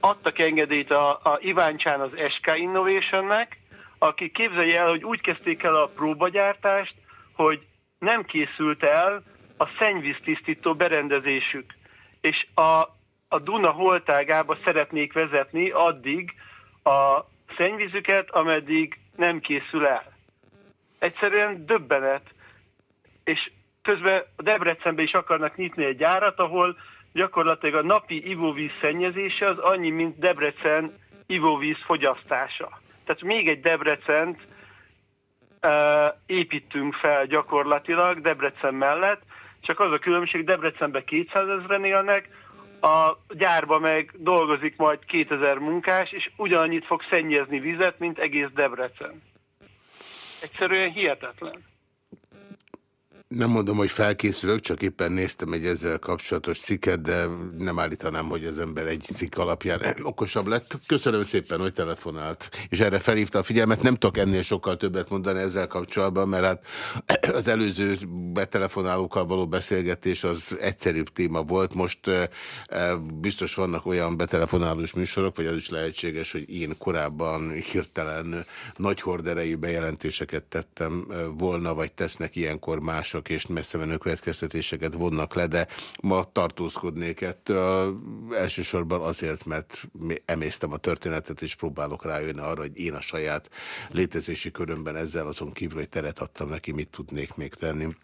adtak engedélyt a, a Iváncsán az SK Innovationnek, aki képzelje el, hogy úgy kezdték el a próbagyártást, hogy nem készült el a szennyvíztisztító berendezésük. És a, a Duna holtágába szeretnék vezetni addig a szennyvízüket, ameddig nem készül el. Egyszerűen döbbenet. És közben a Debrecenbe is akarnak nyitni egy gyárat, ahol gyakorlatilag a napi ivóvíz szennyezése az annyi, mint Debrecen ivóvíz fogyasztása. Tehát még egy Debrecent uh, építünk fel gyakorlatilag Debrecen mellett, csak az a különbség, Debrecenben 200 ezeren élnek, a gyárba meg dolgozik majd 2000 munkás, és ugyanannyit fog szennyezni vizet, mint egész Debrecen. Egyszerűen hihetetlen. Nem mondom, hogy felkészülök, csak éppen néztem egy ezzel kapcsolatos cikket, de nem állítanám, hogy az ember egy cikk alapján okosabb lett. Köszönöm szépen, hogy telefonált, és erre felhívta a figyelmet. Nem tudok ennél sokkal többet mondani ezzel kapcsolatban, mert hát az előző betelefonálókkal való beszélgetés az egyszerűbb téma volt. Most biztos vannak olyan betelefonálós műsorok, vagy az is lehetséges, hogy én korábban hirtelen nagy horderejű bejelentéseket tettem volna, vagy tesznek ilyenkor mások mások és messze menő következtetéseket vonnak le, de ma tartózkodnék ettől elsősorban azért, mert emésztem a történetet, és próbálok rájönni arra, hogy én a saját létezési körömben ezzel azon kívül, hogy teret adtam neki, mit tudnék még tenni.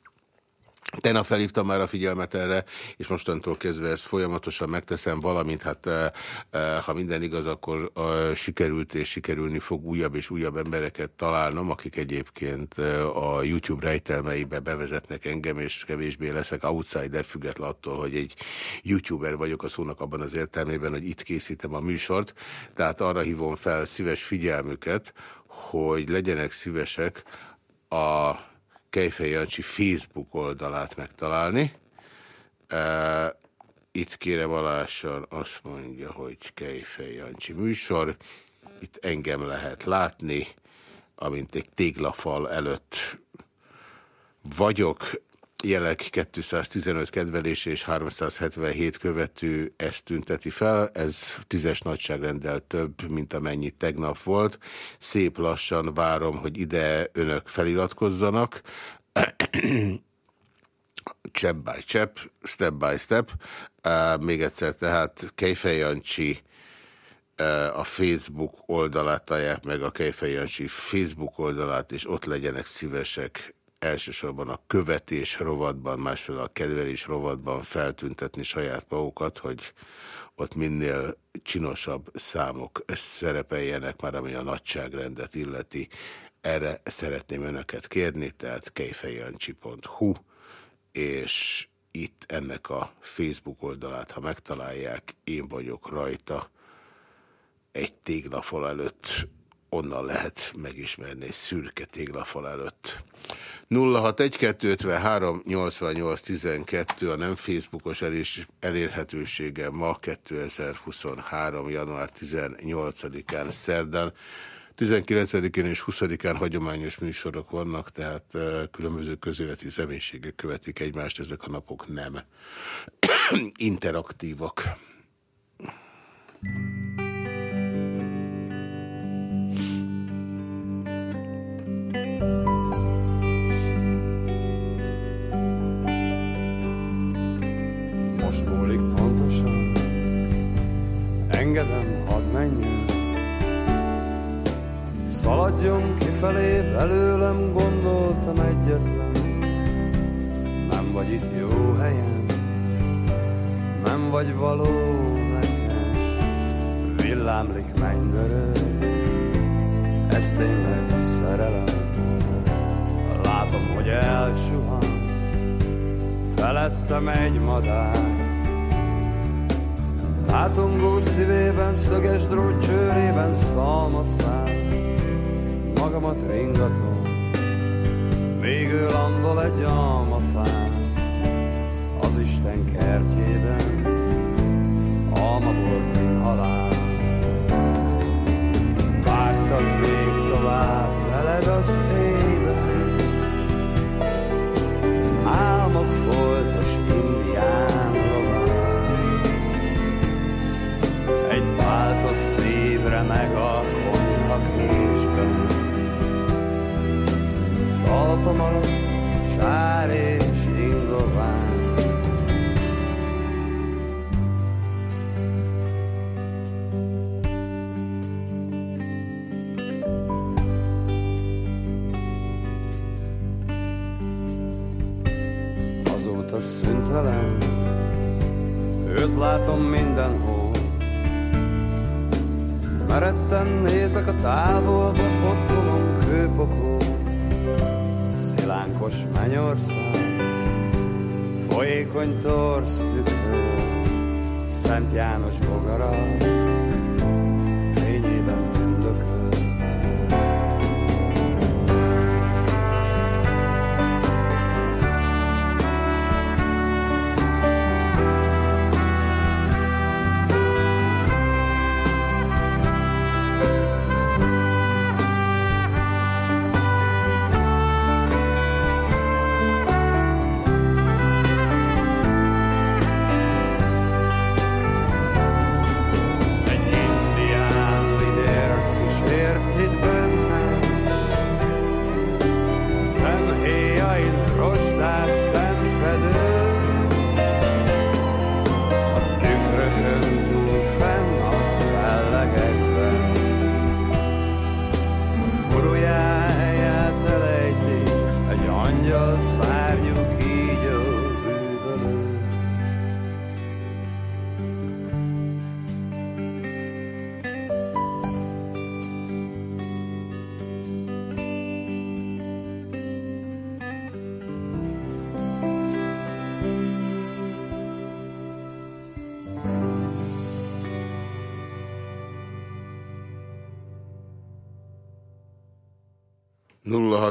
Tegnap felhívtam már a figyelmet erre, és mostantól kezdve ezt folyamatosan megteszem, valamint hát eh, eh, ha minden igaz, akkor eh, sikerült és sikerülni fog újabb és újabb embereket találnom, akik egyébként a YouTube rejtelmeibe bevezetnek engem, és kevésbé leszek outsider, független attól, hogy egy YouTuber vagyok a szónak abban az értelmében, hogy itt készítem a műsort. Tehát arra hívom fel szíves figyelmüket, hogy legyenek szívesek a Kejfej Jancsi Facebook oldalát megtalálni. Itt kérem alásan azt mondja, hogy Kejfej Jancsi műsor. Itt engem lehet látni, amint egy téglafal előtt vagyok. Jelenleg 215 kedvelés és 377 követő ezt tünteti fel. Ez tízes nagyságrendel több, mint amennyi tegnap volt. Szép lassan várom, hogy ide önök feliratkozzanak. Chap by chap, step by step. Még egyszer, tehát Kejfej Jancsi a Facebook oldalát találják meg, a Kejfej Jancsi Facebook oldalát, és ott legyenek szívesek elsősorban a követés rovatban, másfél a kedvelés rovatban feltüntetni saját magukat, hogy ott minél csinosabb számok szerepeljenek már, ami a nagyságrendet illeti. Erre szeretném önöket kérni, tehát kejfejancsi.hu, és itt ennek a Facebook oldalát, ha megtalálják, én vagyok rajta egy téglafal előtt, onnan lehet megismerni egy szürke téglafal előtt. 061-253-88-12 a nem Facebookos elérhetősége ma 2023. január 18-án szerdán. 19-én és 20-án hagyományos műsorok vannak, tehát különböző közéleti személyiségek követik egymást, ezek a napok nem interaktívak. Most múlik pontosan. Engedem, hadd menjen. Szaladjon kifelé, belőlem gondoltam egyetlen. Nem vagy itt jó helyen Nem vagy való nekem Villámlik mennydörög Ez tényleg szerelem Látom, hogy elsuhan felettem egy madár. Tátongó szívében, szöges drót csőrében szalmaszál, magamat ringatom, még ő landol egy almafán, az Isten kertjében, almabort inhalál. Vágtak még tovább veled az éjben, az álmok foltos indián lován. Egy páltos szívre meg a konyha késben, talpam alatt sár és ingován. Azóta szüntelen, őt látom mindenhol. Meretten nézek a távolba, otthonom kőpokol. Szilánkos mennyország, folyékony torsz tükör, Szent János bogara,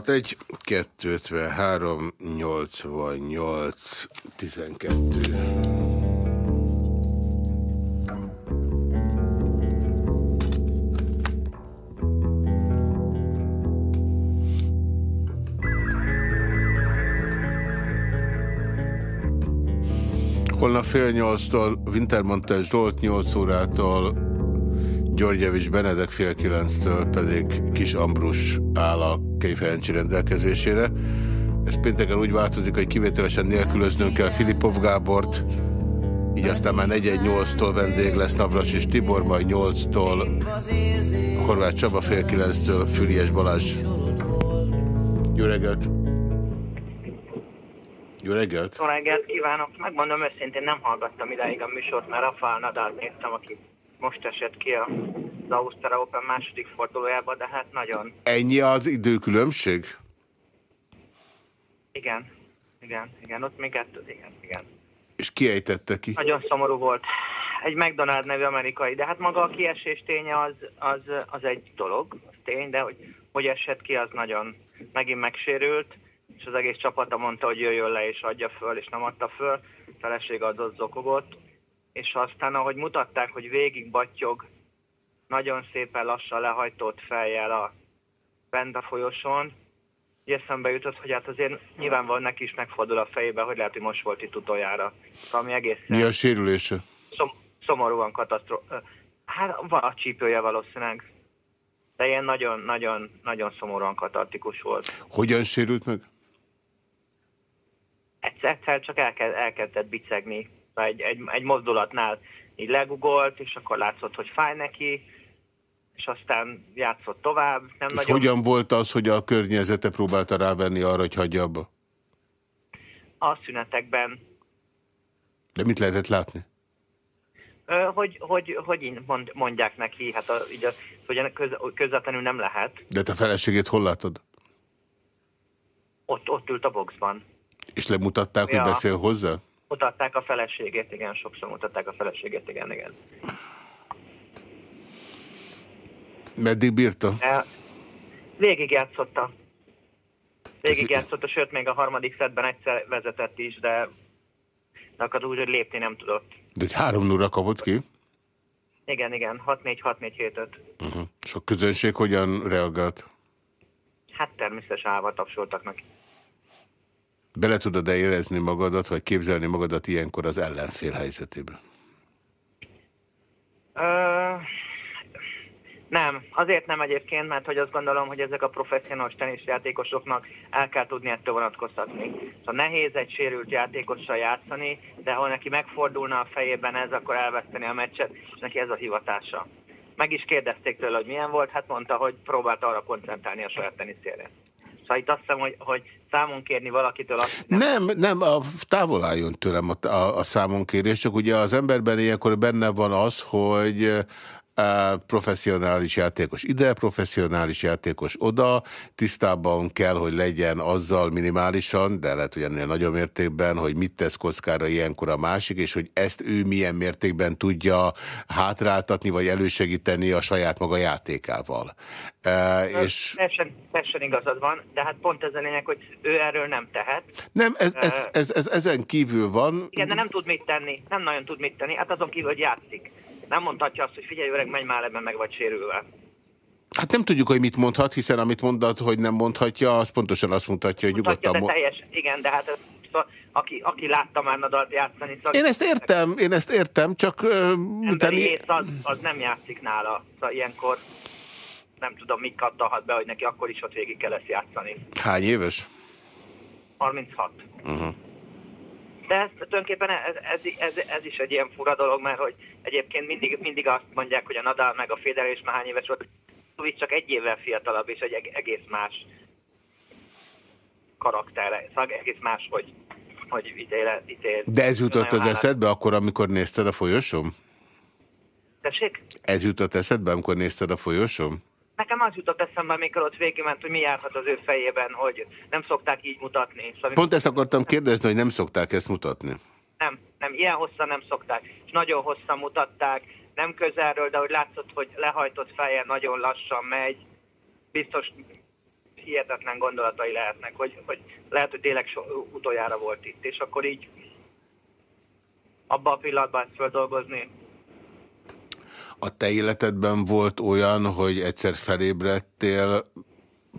061 253 88 12 Holnap fél nyolctól, Wintermantel Zsolt 8 órától, Györgyevics Benedek fél kilenctől pedig Kis Ambrus áll Kejfejancsi rendelkezésére. Ez pénteken úgy változik, hogy kivételesen nélkülöznünk kell Filipov Gábort, így aztán már 418-tól vendég lesz Navracsis Tibor, majd 8-tól Horváth Csaba fél 9-től Füriás Balázs. Jó reggelt! Jó reggelt! Jó reggelt kívánok! Megmondom őszintén, nem hallgattam idáig a műsort, mert Rafael Nadal néztem, aki most esett ki a az Ausztral Open második fordulójába, de hát nagyon, Ennyi az időkülönbség? igen, igen, igen, ott még kettő, igen, igen. És kiejtette ki? Nagyon szomorú volt. Egy McDonald nevű amerikai, de hát maga a kiesés ténye az, az, az egy dolog, az tény, de hogy, hogy esett ki, az nagyon megint megsérült, és az egész csapata mondta, hogy jöjjön le és adja föl, és nem adta föl, a feleség adott zokogott, és aztán ahogy mutatták, hogy végig battyog, nagyon szépen lassan lehajtott fejjel a bent a folyosón, így eszembe jutott, hogy hát azért nyilvánvalóan neki is megfordul a fejébe, hogy lehet, hogy most volt itt utoljára. Ami egészen Mi a sérülése? szom, szomorúan katasztro... Hát van a csípője valószínűleg. De ilyen nagyon-nagyon nagyon szomorúan katartikus volt. Hogyan sérült meg? Egyszer, egyszer csak elkezd, elkezdett bicegni. Egy, egy, egy mozdulatnál így legugolt, és akkor látszott, hogy fáj neki, és aztán játszott tovább. Nem És nagyon... hogyan volt az, hogy a környezete próbálta rávenni arra, hogy hagyja abba? A szünetekben De mit lehetett látni? Ö, hogy, hogy, hogy mond, mondják neki, hát a, így a, hogy köz, közvetlenül nem lehet. De te feleségét hol látod? Ott, ott ült a boxban. És lemutatták, hogy Ja. beszél hozzá? Mutatták a feleségét, igen, sokszor mutatták a feleségét, igen, igen. Meddig bírta? E, Végigjátszotta. Végigjátszotta, sőt, még a harmadik szedben egyszer vezetett is, de, akkor úgy, hogy lépni nem tudott. De egy három nulla kapott ki? Igen, igen, 6-4-6-4-7-5. Uh-huh. És a közönség hogyan reagált? Hát természetesen állva tapsoltak neki. Bele tudod-e érezni magadat, vagy képzelni magadat ilyenkor az ellenfél helyzetében? Ö, nem, azért nem egyébként, mert hogy azt gondolom, hogy ezek a professzionális teniszjátékosoknak el kell tudni ettől vonatkoztatni. Szóval nehéz egy sérült játékossal játszani, de ha neki megfordulna a fejében ez, akkor elveszteni a meccset, és neki ez a hivatása. Meg is kérdezték tőle, hogy milyen volt, hát mondta, hogy próbált arra koncentrálni a saját teniszére. Szóval itt azt hiszem, hogy, hogy számon kérni valakitől azt, Nem, nem, a, távol álljon tőlem a, a, a számonkérés, csak ugye az emberben ilyenkor benne van az, hogy professzionális játékos ide, professzionális játékos oda, tisztában kell, hogy legyen azzal minimálisan, de lehet, hogy ennél nagyobb mértékben, hogy mit tesz kockára ilyenkor a másik, és hogy ezt ő milyen mértékben tudja hátráltatni, vagy elősegíteni a saját maga játékával. Eh, és Teljesen, teljesen igazad van, de hát pont ez a lényeg, hogy ő erről nem tehet. nem, ez, ez, ez, ez, ezen kívül van, Igen, de nem tud mit tenni, nem nagyon tud mit tenni, hát azon kívül, hogy játszik. Nem mondhatja azt, hogy figyelj öreg, menj már ebben meg vagy sérülve. Hát nem tudjuk, hogy mit mondhat, hiszen amit mondat, hogy nem mondhatja, az pontosan azt mutatja, hogy Mutatja, nyugodtan... de mo- teljes, igen, de hát ez, szóval, aki, aki látta már Nadalt játszani, szóval Én ezt értem, én ezt értem, csak... emberi ész az, az nem játszik nála. Szóval ilyenkor nem tudom, mit kattalhat be, hogy neki akkor is ott végig kell ezt játszani. Hány éves? 36. Uh-huh. De ez tulajdonképpen ez, ez, ez, ez, is egy ilyen fura dolog, mert hogy egyébként mindig, mindig azt mondják, hogy a Nadal meg a Federer is már hány éves volt, Djokovic csak egy évvel fiatalabb, és egy eg- egész más karaktere, szóval egész más, hogy, hogy ítéle, ítél. De ez jutott az eszedbe akkor, amikor nézted a folyosón? Tessék? Ez jutott eszedbe, amikor nézted a folyosón? Nekem az jutott eszembe, amikor ott végigment, hogy mi járhat az ő fejében, hogy nem szokták így mutatni. Szóval Pont ezt akartam kérdezni, hogy nem szokták ezt mutatni. Nem, nem, ilyen hosszan nem szokták. És nagyon hosszan mutatták, nem közelről, de hogy látszott, hogy lehajtott feje nagyon lassan megy. Biztos hihetetlen gondolatai lehetnek, hogy, hogy lehet, hogy tényleg so, utoljára volt itt, és akkor így abban a pillanatban ezt földolgozni. A te életedben volt olyan, hogy egyszer felébredtél,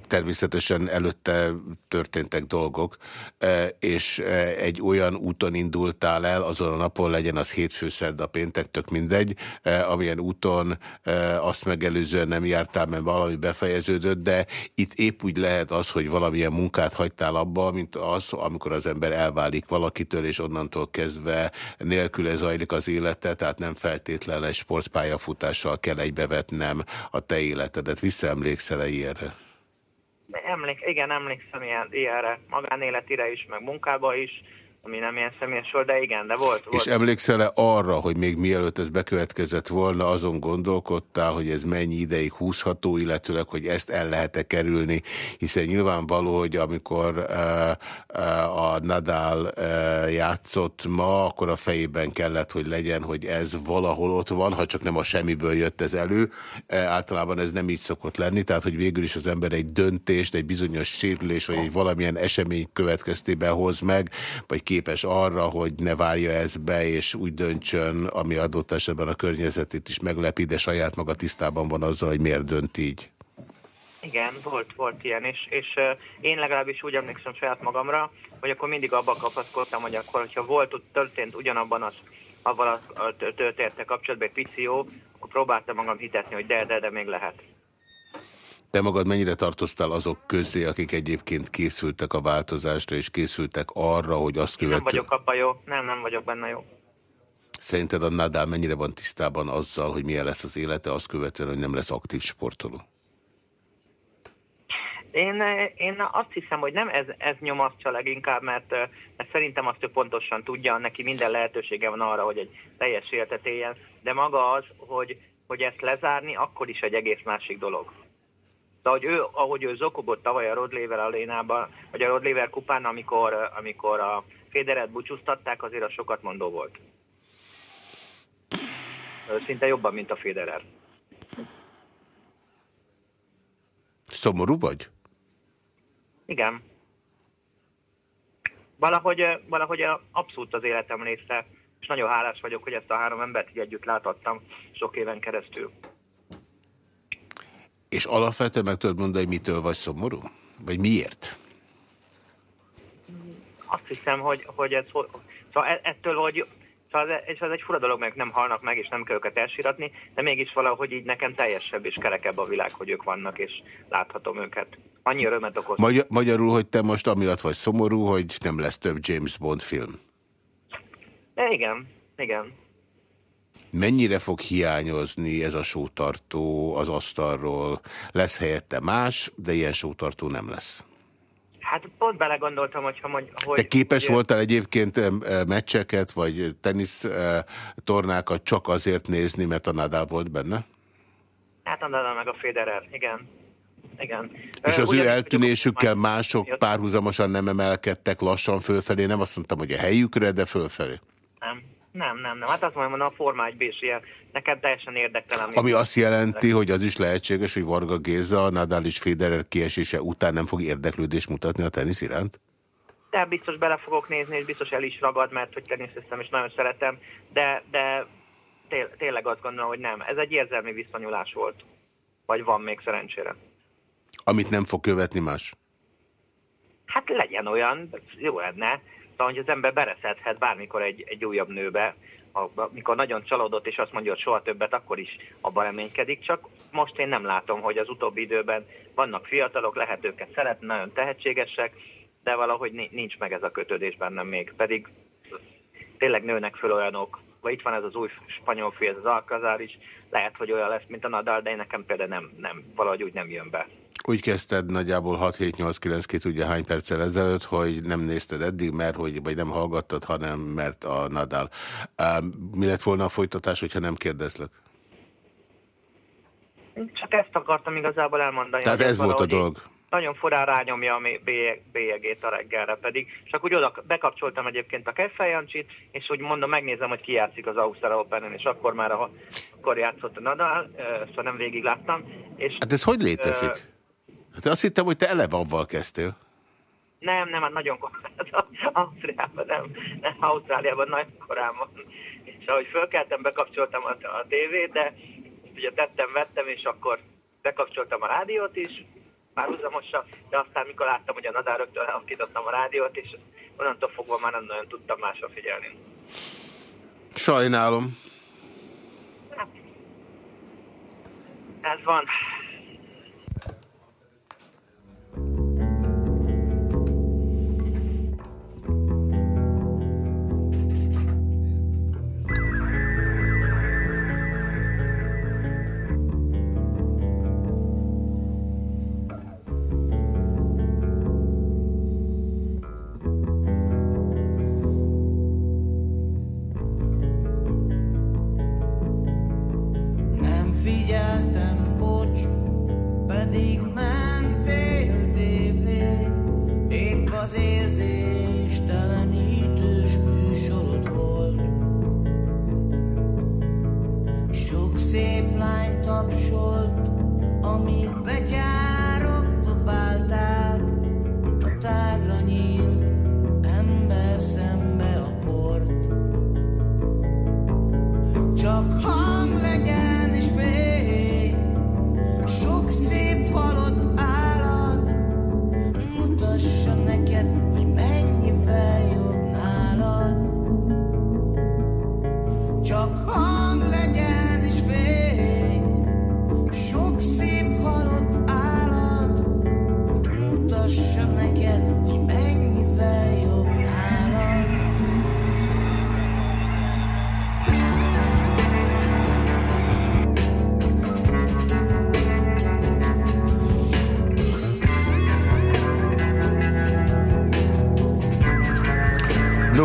természetesen előtte történtek dolgok, eh, és eh, egy olyan úton indultál el, azon a napon legyen az hétfő, szerda, péntek, tök mindegy, eh, amilyen úton azt megelőzően nem jártál, mert valami befejeződött, de itt épp úgy lehet az, hogy valamilyen munkát hagytál abba, mint az, amikor az ember elválik valakitől, és onnantól kezdve nélküle zajlik az élete, tehát nem feltétlenül egy sportpályafutással kell egybevetnem a te életedet. Visszaemlékszel-e ilyenre? Emlék, igen, emlékszem ilyen, ilyenre, magánéletire is, meg munkába is, ami nem ilyen személyes volt, de igen, de volt. volt. És emlékszel-e arra, hogy még mielőtt ez bekövetkezett volna, azon gondolkodtál, hogy ez mennyi ideig húzható, illetőleg, hogy ezt el lehet-e kerülni, hiszen nyilvánvaló, hogy amikor uh, uh, a Nadal uh, játszott ma, akkor a fejében kellett, hogy legyen, hogy ez valahol ott van, ha csak nem a semmiből jött ez elő. Uh, általában ez nem így szokott lenni, tehát hogy végül is az ember egy döntést, egy bizonyos sérülés, vagy egy valamilyen esemény következtében hoz meg, vagy képes arra, hogy ne várja ezt be, és úgy döntsön, ami adott esetben a környezetét is meglepi, de saját maga tisztában van azzal, hogy miért dönt így. Igen, volt, volt ilyen, és, és én legalábbis úgy emlékszem saját magamra, hogy akkor mindig abba kapaszkodtam, hogy akkor, hogyha volt, történt ugyanabban az, avval a történettel kapcsolatban egy pici jó, akkor próbáltam magam hitetni, hogy de, de, de még lehet. Te magad mennyire tartoztál azok közé, akik egyébként készültek a változásra, és készültek arra, hogy azt Nem követően... vagyok abban jó, nem, nem vagyok benne jó. Szerinted a Nadal mennyire van tisztában azzal, hogy milyen lesz az élete, azt követően, hogy nem lesz aktív sportoló? Én, én azt hiszem, hogy nem ez, ez nyomasztja leginkább, mert, mert szerintem azt ő pontosan tudja, neki minden lehetősége van arra, hogy egy teljes életet éljen, de maga az, hogy, hogy ezt lezárni, akkor is egy egész másik dolog. De hogy ő, ahogy ő zokogott tavaly a Rod Laver arénában, vagy a Rod Laver kupán, amikor, amikor a Federert búcsúztatták, azért az sokat mondó volt. Szinte jobban, mint a Federer. Szomorú vagy? Igen. Valahogy, valahogy abszolút az életem része, és nagyon hálás vagyok, hogy ezt a három embert így együtt láthattam sok éven keresztül. És alapvetően meg tudod mondani, hogy mitől vagy szomorú? Vagy miért? Azt hiszem, hogy, hogy ez, szóval e- ettől, hogy Szóval ez, és ez egy fura dolog, mert nem halnak meg, és nem kell őket elsiratni, de mégis valahogy így nekem teljesebb és kerekebb a világ, hogy ők vannak, és láthatom őket. Annyi örömet okoz. Magyar, magyarul, hogy te most amiatt vagy szomorú, hogy nem lesz több James Bond film. De igen, igen. Mennyire fog hiányozni ez a sótartó az asztalról? Lesz helyette más, de ilyen sótartó nem lesz. Hát pont belegondoltam, hogyha mondj, hogy... Te képes hogy, voltál egyébként em, meccseket, vagy tenisz eh, tornákat csak azért nézni, mert a Nadal volt benne? Hát annál meg a Federer, igen. Igen. És az ő ugyanis eltűnésükkel mások párhuzamosan nem emelkedtek lassan fölfelé, nem azt mondtam, hogy a helyükre, de fölfelé. Nem, nem, nem, nem. Hát azt mondom, a Forma 1 és ilyen, nekem teljesen érdektelen. Ami azt jelenti, hogy az is lehetséges, hogy Varga Géza, Nadal és Federer kiesése után nem fog érdeklődést mutatni a tenisz iránt? De biztos bele fogok nézni, és biztos el is ragad, mert hogy teniszeztem, és nagyon szeretem, de, de té tényleg azt gondolom, hogy nem. Ez egy érzelmi viszonyulás volt. Vagy van még szerencsére. Amit nem fog követni más. Hát legyen olyan, jó lenne, szóval, hogy az ember bereszedhet bármikor egy, egy újabb nőbe, amikor nagyon csalódott, és azt mondja, hogy soha többet, akkor is abban reménykedik. Csak most én nem látom, hogy az utóbbi időben vannak fiatalok, lehet őket szeretni, nagyon tehetségesek, de valahogy ni- nincs meg ez a kötődés bennem még. Pedig tényleg nőnek föl olyanok, vagy itt van ez az új spanyol fiú, ez az Alcazar is, lehet, hogy olyan lesz, mint a Nadal, de én nekem például nem, nem, valahogy úgy nem jön be. Úgy kezdted nagyjából 6-7-8-9 ki tudja hány perccel ezelőtt, hogy nem nézted eddig, mert hogy, vagy nem hallgattad, hanem mert a Nadal. Mi lett volna a folytatás, hogyha nem kérdezlek? Csak ezt akartam igazából elmondani. Tehát ez volt a dolog. Nagyon forrán rányomja a bélyegét a reggelre pedig. Csak úgy oda bekapcsoltam egyébként a Kefejancsit, és úgy mondom, megnézem, hogy ki játszik az Ausztrál open és akkor már a, akkor játszott a Nadal, ö, szóval nem végig láttam. És, Hát ez hogy ö, létezik? Hát azt hittem, hogy te eleve avval kezdtél. Nem, nem, hát nagyon korán. Ausztriában nem, nem, Ausztráliában nagyon korán van. És ahogy fölkeltem, bekapcsoltam a, a tévét, de ugye tettem, vettem, és akkor bekapcsoltam a rádiót is, párhuzamosan, de aztán mikor láttam, hogy a Nadal rögtön elakítottam a rádiót, és onnantól fogva már nem nagyon tudtam másra figyelni. Sajnálom. Ez van.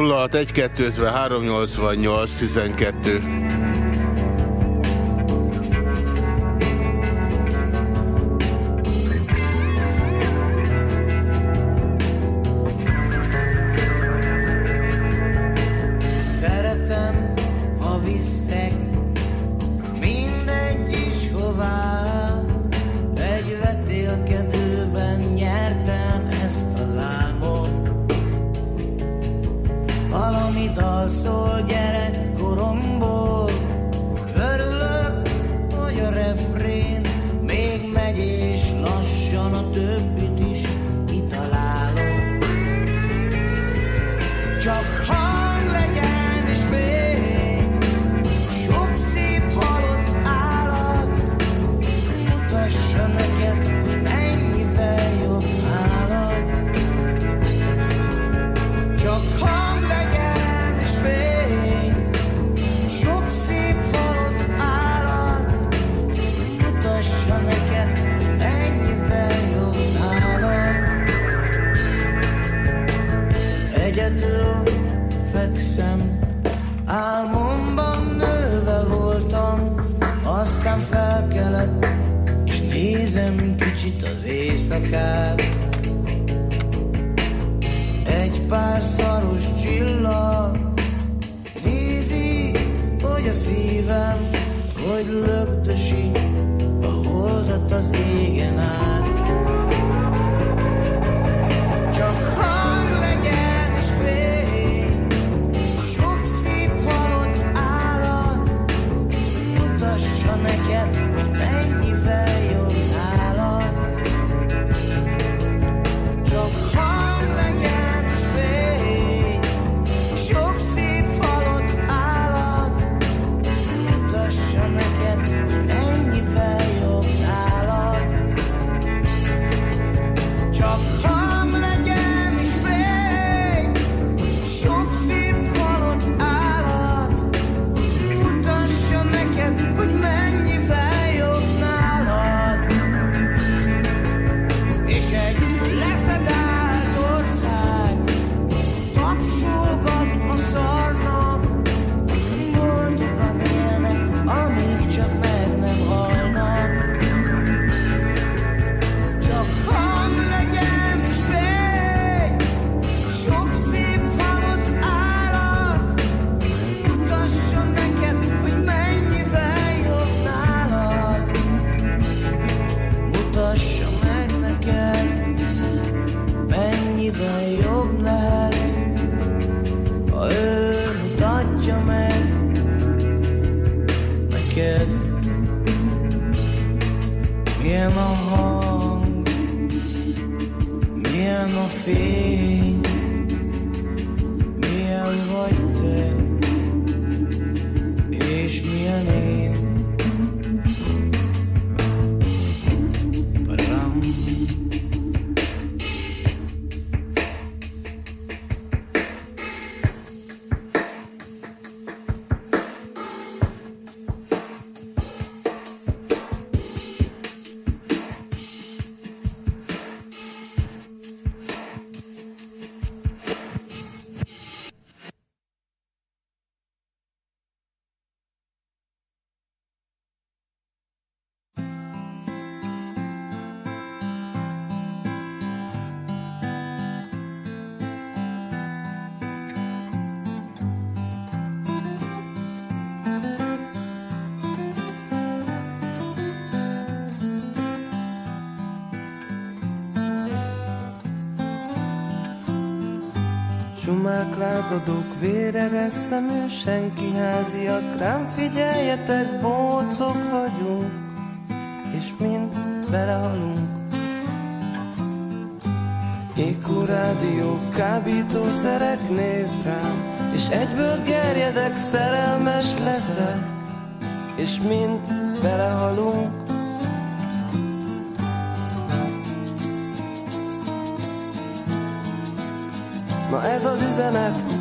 061 253 88 12 Romák, lázadók, vérere szemű, senki háziak, rám figyeljetek, bócok vagyunk, és mind belehalunk. Ékó rádió, kábítószerek, néz rám, és egyből gerjedek, szerelmes leszek, és mind belehalunk. Na ez az üzenet,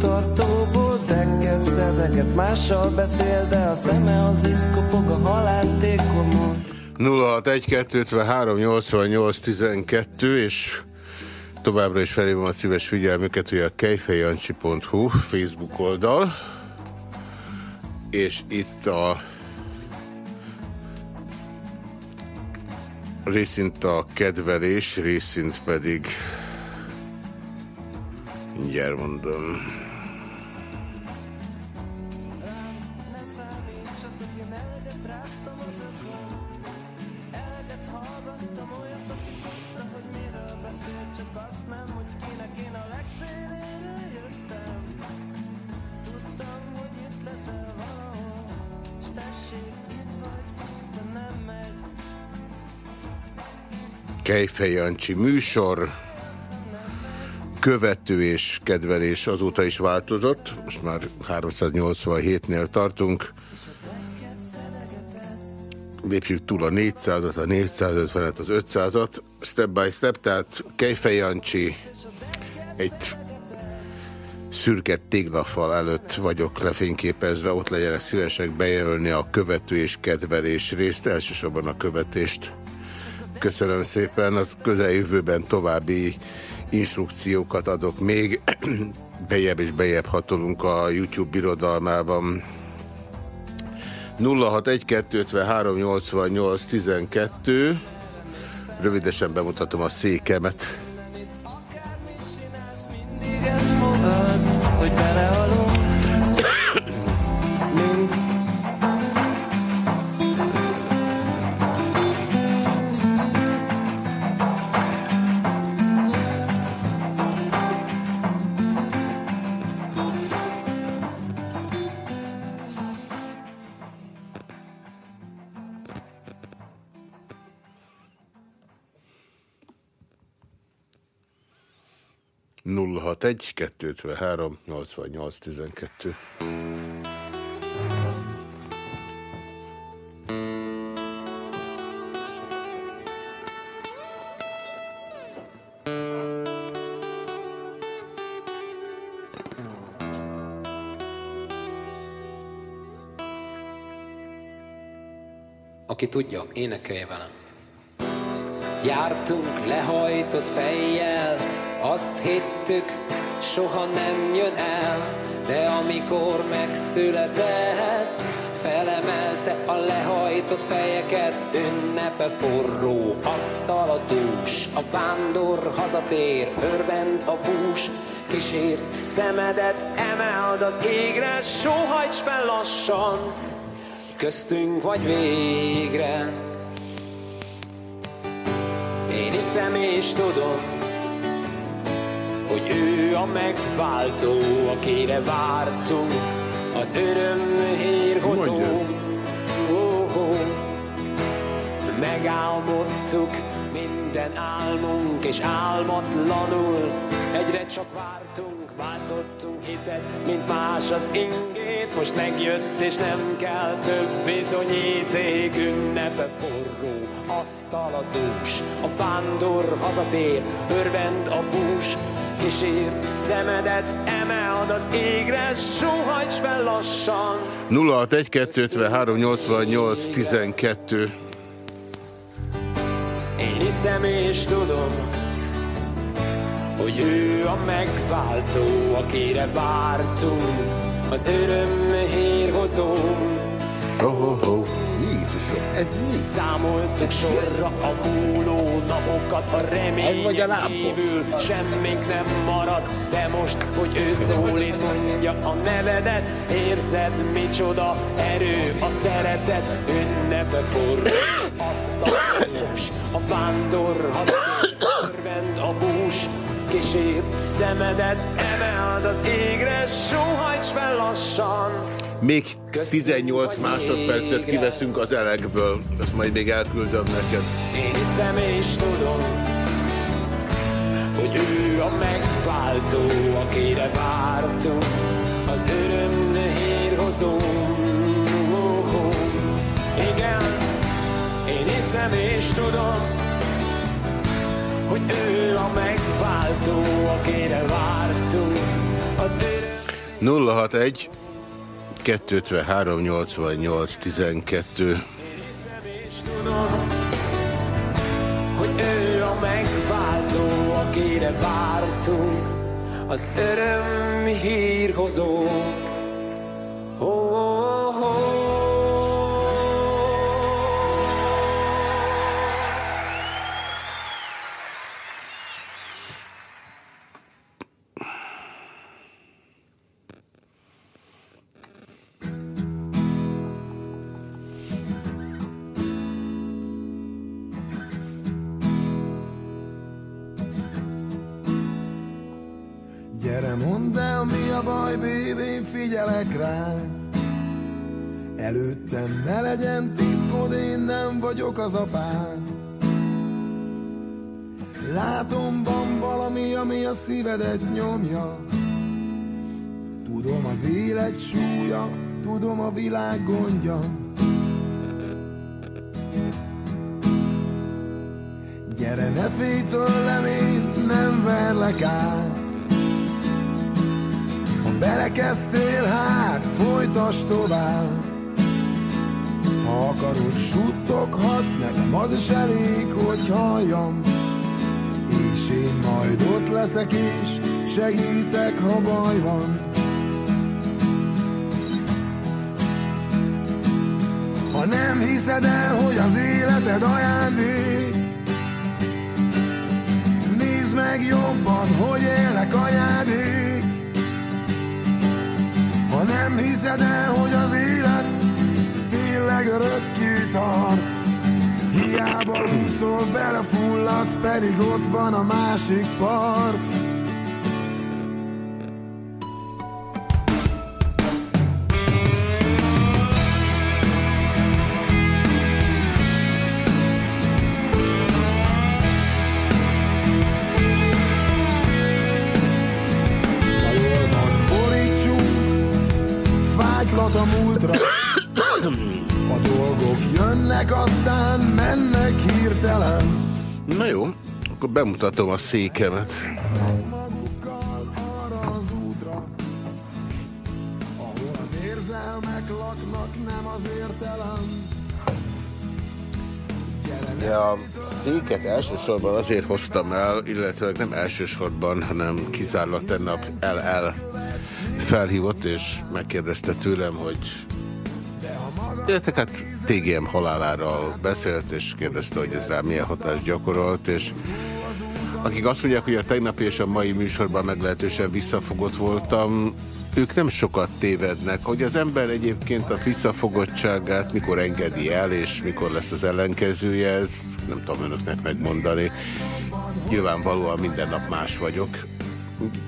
tartóból Degget szebeket mással beszél De a szeme az itt kopog a halántékomon 061 és továbbra is felhívom a szíves figyelmüket, hogy a kejfejancsi.hu Facebook oldal és itt a részint a kedvelés, részint pedig mindjárt mondom. Kejfej Jancsi műsor, követő és kedvelés azóta is változott, most már 387-nél tartunk. Lépjük túl a 400-at, a 450-et, az 500-at, step by step, tehát Kejfej Jancsi egy szürke téglafal előtt vagyok lefényképezve, ott legyenek szívesek bejelölni a követő és kedvelés részt, elsősorban a követést. Köszönöm szépen, az közeljövőben további instrukciókat adok még. bejebb és bejebb hatolunk a YouTube birodalmában. 061-253-88-12 Rövidesen bemutatom a székemet. 061 253 88 12. Aki tudja, énekelje velem. Jártunk lehajtott fejjel, azt hittük, soha nem jön el, de amikor megszületett, felemelte a lehajtott fejeket, ünnepe forró, asztal a dús, a vándor hazatér, örvend a bús, kísért szemedet, emeld az égre, sóhajts fel lassan, köztünk vagy végre. Én hiszem és tudom, hogy ő a megváltó, akire vártunk, az öröm hírhozó. Oh, oh. Megálmodtuk minden álmunk, és álmatlanul egyre csak vártunk, váltottunk hitet, mint más az ingét, most megjött, és nem kell több bizonyíték, ünnepe forró, asztal a dús, a vándor hazatér, örvend a bús, kísért szemedet, emeld az égre, sóhajts fel lassan, 061 253 88 12 Én hiszem és tudom, hogy ő a megváltó, akire vártunk, az öröm hírhozó. Oh, oh, oh. Jézusom, ez mi? Számoltuk sorra a múló napokat, a Ez vagy a reményen kívül semmink nem marad, de most, hogy ő szólít, mondja a nevedet, érzed micsoda erő, a szeretet? Ünnepe forró, azt a bús, a vándor hazatér, örvend a bús, kísért szemedet, emeld az égre, sóhajts fel lassan, Még 18 másodpercet kiveszünk az elegből, ezt majd még elküldöm neked. Én hiszem és tudom, hogy ő a megváltó, akire vártunk, az öröm hírhozó. Igen, én hiszem és tudom, hogy ő a megváltó, akire vártunk, az öröm 061 253 88 12 tudom, hogy ő a megváltó, akire vártunk, az öröm hírhozó. Oh, oh, oh. Mondd el, mi a baj, baby, én figyelek rá. Előttem ne legyen titkod, én nem vagyok az apád. Látom, van valami, ami a szívedet nyomja. Tudom az élet súlya, tudom a világ gondja. Gyere, ne félj tőlem, én nem verlek át. Belekezdtél, hát folytasd tovább. Ha akarod, suttoghatsz, nekem az is elég, hogy halljam. És én majd ott leszek és segítek, ha baj van. Ha nem hiszed el, hogy az életed ajándék, Nézd meg jobban, hogy élnek anyádék. Nem hiszed el, hogy az élet tényleg örökké tart, Hiába úszol, belefulladsz, pedig ott van a másik part. Nem az értelem. Ja, a széket elsősorban azért hoztam el, illetve nem elsősorban, hanem kizárólag tegnap LL felhívott, és megkérdezte tőlem, hogy illetve hát TGM haláláról beszélt, és kérdezte, hogy ez rá milyen hatást gyakorolt, és akik azt mondják, hogy a tegnapi és a mai műsorban meglehetősen visszafogott voltam, ők nem sokat tévednek, hogy az ember egyébként a visszafogottságát mikor engedi el, és mikor lesz az ellenkezője, ezt nem tudom önöknek megmondani. Nyilvánvalóan minden nap más vagyok.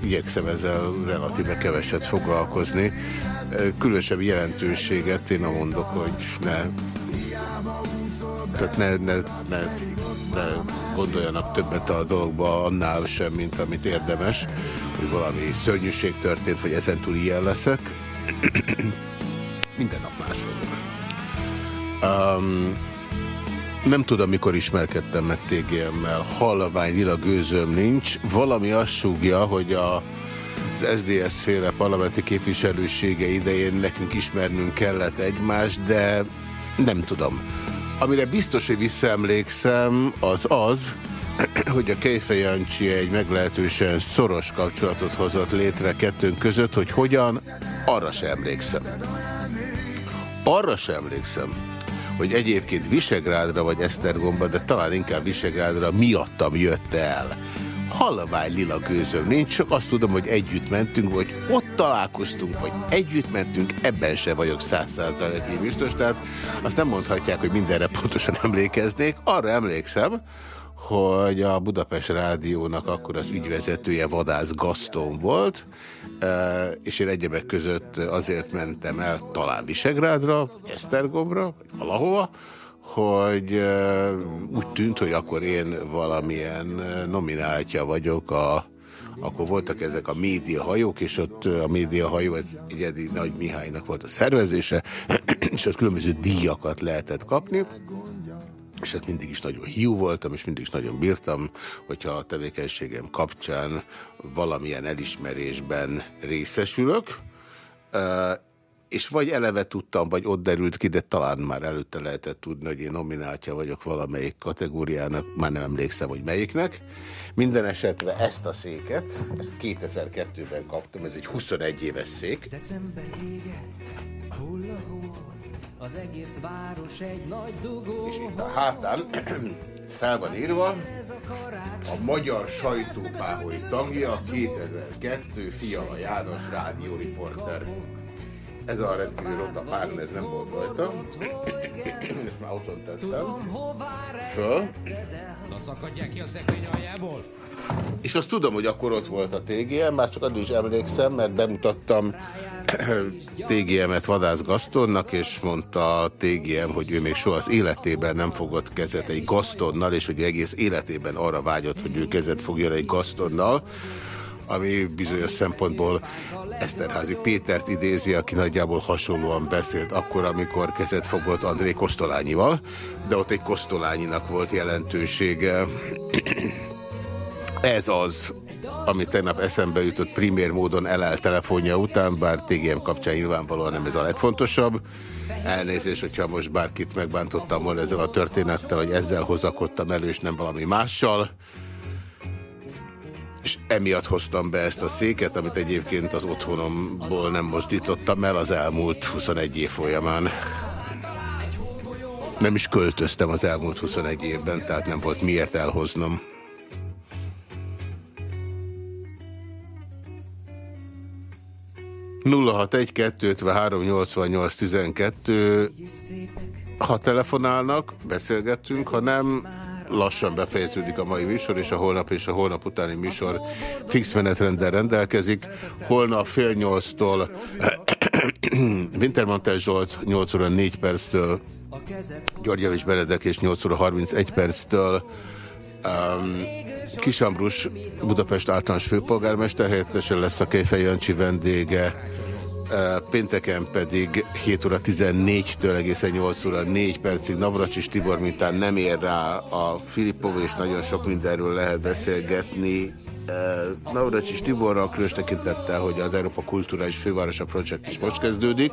Igyekszem ezzel relatíve keveset foglalkozni. Különösebb jelentőséget én nem mondok, hogy ne tehát ne, ne, ne, ne gondoljanak többet a dologba annál sem, mint amit érdemes, hogy valami szörnyűség történt, vagy ezentúl ilyen leszek. Minden nap más vagyok. Um, nem tudom, mikor ismerkedtem meg TGM-mel. Halvány lila gőzöm nincs. Valami azt súgja, hogy a, az SDS féle parlamenti képviselősége idején nekünk ismernünk kellett egymást, de nem tudom. Amire biztos, hogy visszaemlékszem, az az, hogy a Kejfej Jancsi egy meglehetősen szoros kapcsolatot hozott létre kettőnk között, hogy hogyan, arra sem emlékszem. Arra sem emlékszem, hogy egyébként Visegrádra vagy Esztergomba, de talán inkább Visegrádra miattam jött el. Halvány lila gőzöm nincs, csak azt tudom, hogy együtt mentünk, vagy ott találkoztunk, vagy együtt mentünk, ebben se vagyok száz százalékig biztos, tehát azt nem mondhatják, hogy mindenre pontosan emlékeznék. Arra emlékszem, hogy a Budapest Rádiónak akkor az ügyvezetője Vadász Gaston volt, eh, és én egyebek között azért mentem el talán Visegrádra, Esztergomra, vagy valahova, hogy úgy tűnt, hogy akkor én valamilyen nomináltja vagyok a akkor voltak ezek a médiahajók, és ott a médiahajó, ez egyedi Nagy Mihálynak volt a szervezése, és ott különböző díjakat lehetett kapni, és hát mindig is nagyon hiú voltam, és mindig is nagyon bírtam, hogyha a tevékenységem kapcsán valamilyen elismerésben részesülök, és vagy eleve tudtam, vagy ott derült ki, de talán már előtte lehetett tudni, hogy én nomináltja vagyok valamelyik kategóriának, már nem emlékszem, hogy melyiknek. Minden esetre ezt a széket, ezt 2002-ben kaptam, ez egy 21 éves szék. December ége, hullahó, az egész város egy nagy dugó. És itt a hátán fel van írva, a Magyar Sajtópáholy tagja, 2002, Fiala János rádióriporter. Ez a rendkívül ronda páron, ez nem volt rajta. Ezt már otthon tettem. Föl. Na szakadják ki a szekrény aljából? És azt tudom, hogy akkor ott volt a TGM, már csak addig is emlékszem, mert bemutattam TGM-et Vadász Gastonnak, és mondta a TGM, hogy ő még soha az életében nem fogott kezet egy Gastonnal, és hogy egész életében arra vágyott, hogy ő kezet fogjon egy Gastonnal, ami bizonyos szempontból Eszterházi Pétert idézi, aki nagyjából hasonlóan beszélt akkor, amikor kezet fogott André Kosztolányival, de ott egy Kosztolányinak volt jelentősége. Ez az, ami tegnap eszembe jutott primér módon elelt telefonja után, bár TGM kapcsán nyilvánvalóan nem ez a legfontosabb. Elnézést, hogyha most bárkit megbántottam volna ezzel a történettel, hogy ezzel hozakodtam elő, és nem valami mással. És emiatt hoztam be ezt a széket, amit egyébként az otthonomból nem mozdítottam el az elmúlt 21 év folyamán. Nem is költöztem az elmúlt 21 évben, tehát nem volt miért elhoznom. nulla hat egy kettő ha telefonálnak, beszélgetünk, ha nem, lassan befejeződik a mai műsor, és a holnap és a holnap utáni műsor fix menetrenddel rendelkezik. Holnap fél nyolctól Wintermantel Zsolt 8 óra 4 perctől, Györgyevics Benedek és 8 óra 31 perctől, um, Kisambrus Budapest általános főpolgármester helyettesen lesz a Kejfej Jancsi vendége, pénteken pedig 7 óra 14-től egészen 8 óra 4 percig Navracsis Tibor mintán nem ér rá a Filippov, és nagyon sok mindenről lehet beszélgetni. Navracsis Tiborral különös tekintettel, hogy az Európa Kulturális Fővárosa Projekt is most kezdődik.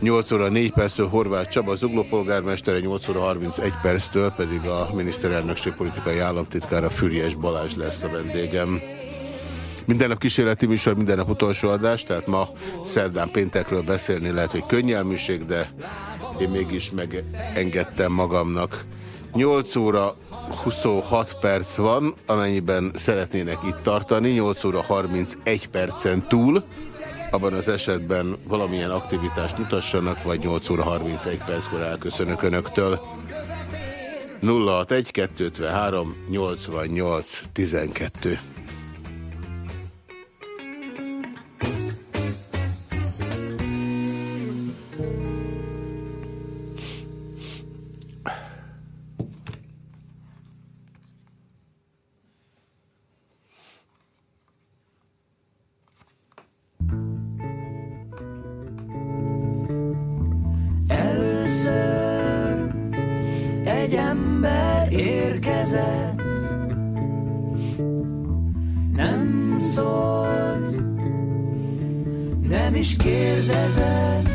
8 óra 4 perctől Horváth Csaba, Zugló polgármestere, 8 óra 31 perctől pedig a miniszterelnökség politikai államtitkára Füriyes Balázs lesz a vendégem. Minden nap kísérleti műsor, minden nap utolsó adás, tehát ma szerdán péntekről beszélni lehet, hogy könnyelműség, de én mégis megengedtem magamnak. 8 óra 26 perc van, amennyiben szeretnének itt tartani, 8 óra 31 percen túl, abban az esetben valamilyen aktivitást mutassanak, vagy 8 óra 31 perckor elköszönök Önöktől. 061 253 88 12 érkezett, nem szólt, nem is kérdezett.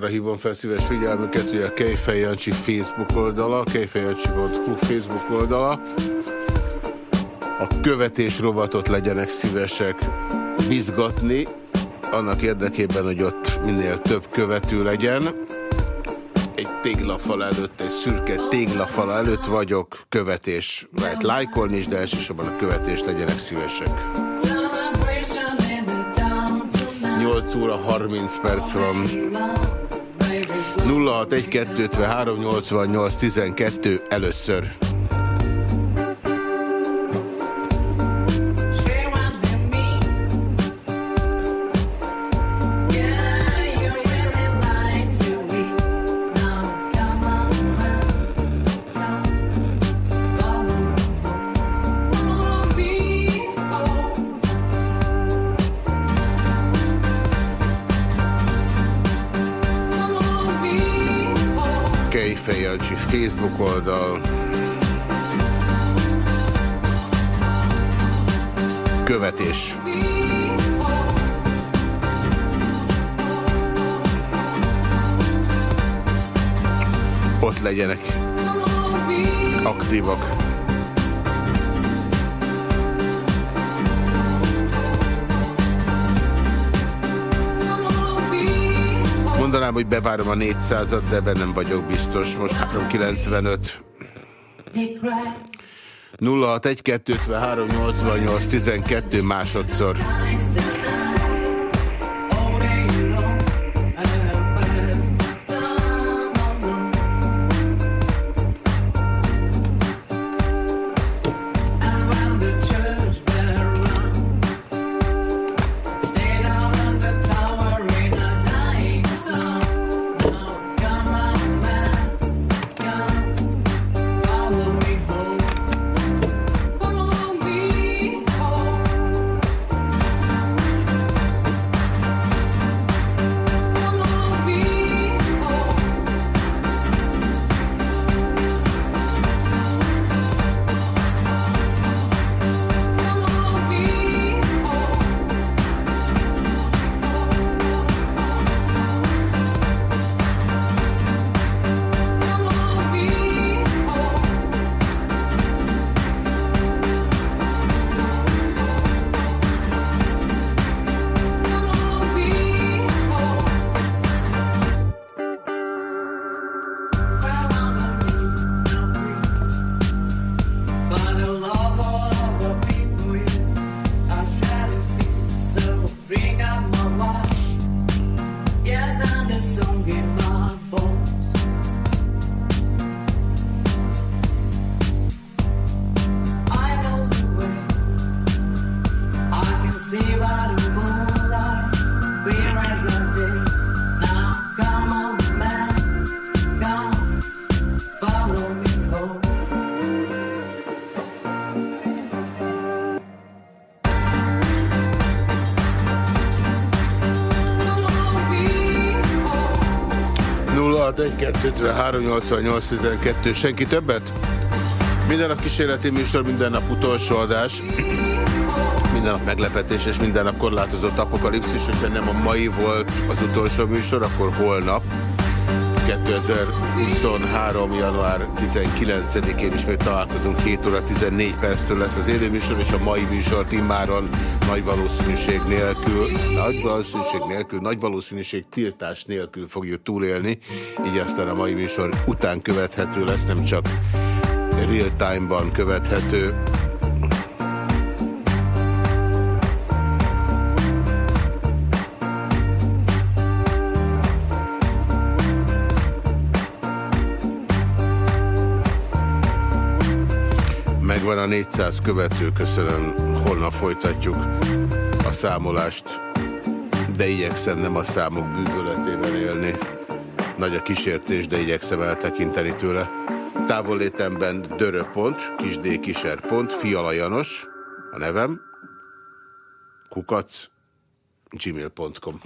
Utoljára hívom fel szíves figyelmüket, hogy a Kejfej Jancsi Facebook oldala, kejfejjancsi.hu Facebook oldala, a követés rovatot legyenek szívesek bizgatni, annak érdekében, hogy ott minél több követő legyen. Egy téglafal előtt, egy szürke téglafal előtt vagyok, követés, lehet lájkolni is, de elsősorban a követés legyenek szívesek. 8 óra 30 perc van. 0612 88 12 először. Aktívak. Mondanám, hogy bevárom a 400-at, de ebben nem vagyok biztos. Most 395. 0612 53 88 12 másodszor. 12 senki többet? Minden nap kísérleti műsor, minden nap utolsó adás, minden nap meglepetés és minden nap korlátozott apokalipszis, hogyha nem a mai volt az utolsó műsor, akkor holnap 2023. január 19-én ismét találkozunk 7 óra 14 perctől lesz az élő műsor, és a mai műsort immáron nagy valószínűség nélkül, nagy valószínűség nélkül, nagy valószínűség tiltás nélkül fogjuk túlélni, így aztán a mai műsor után követhető lesz, nem csak real time-ban követhető. Megvan a 400 követő, köszönöm. Holnap folytatjuk a számolást, de igyekszem nem a számok bűvöletében élni. Nagy a kísértés, de igyekszem eltekinteni tőle. Távollétemben dörö.pont, kisdkiser.pont, Fiala Janos, a nevem, kukac, gmail.com.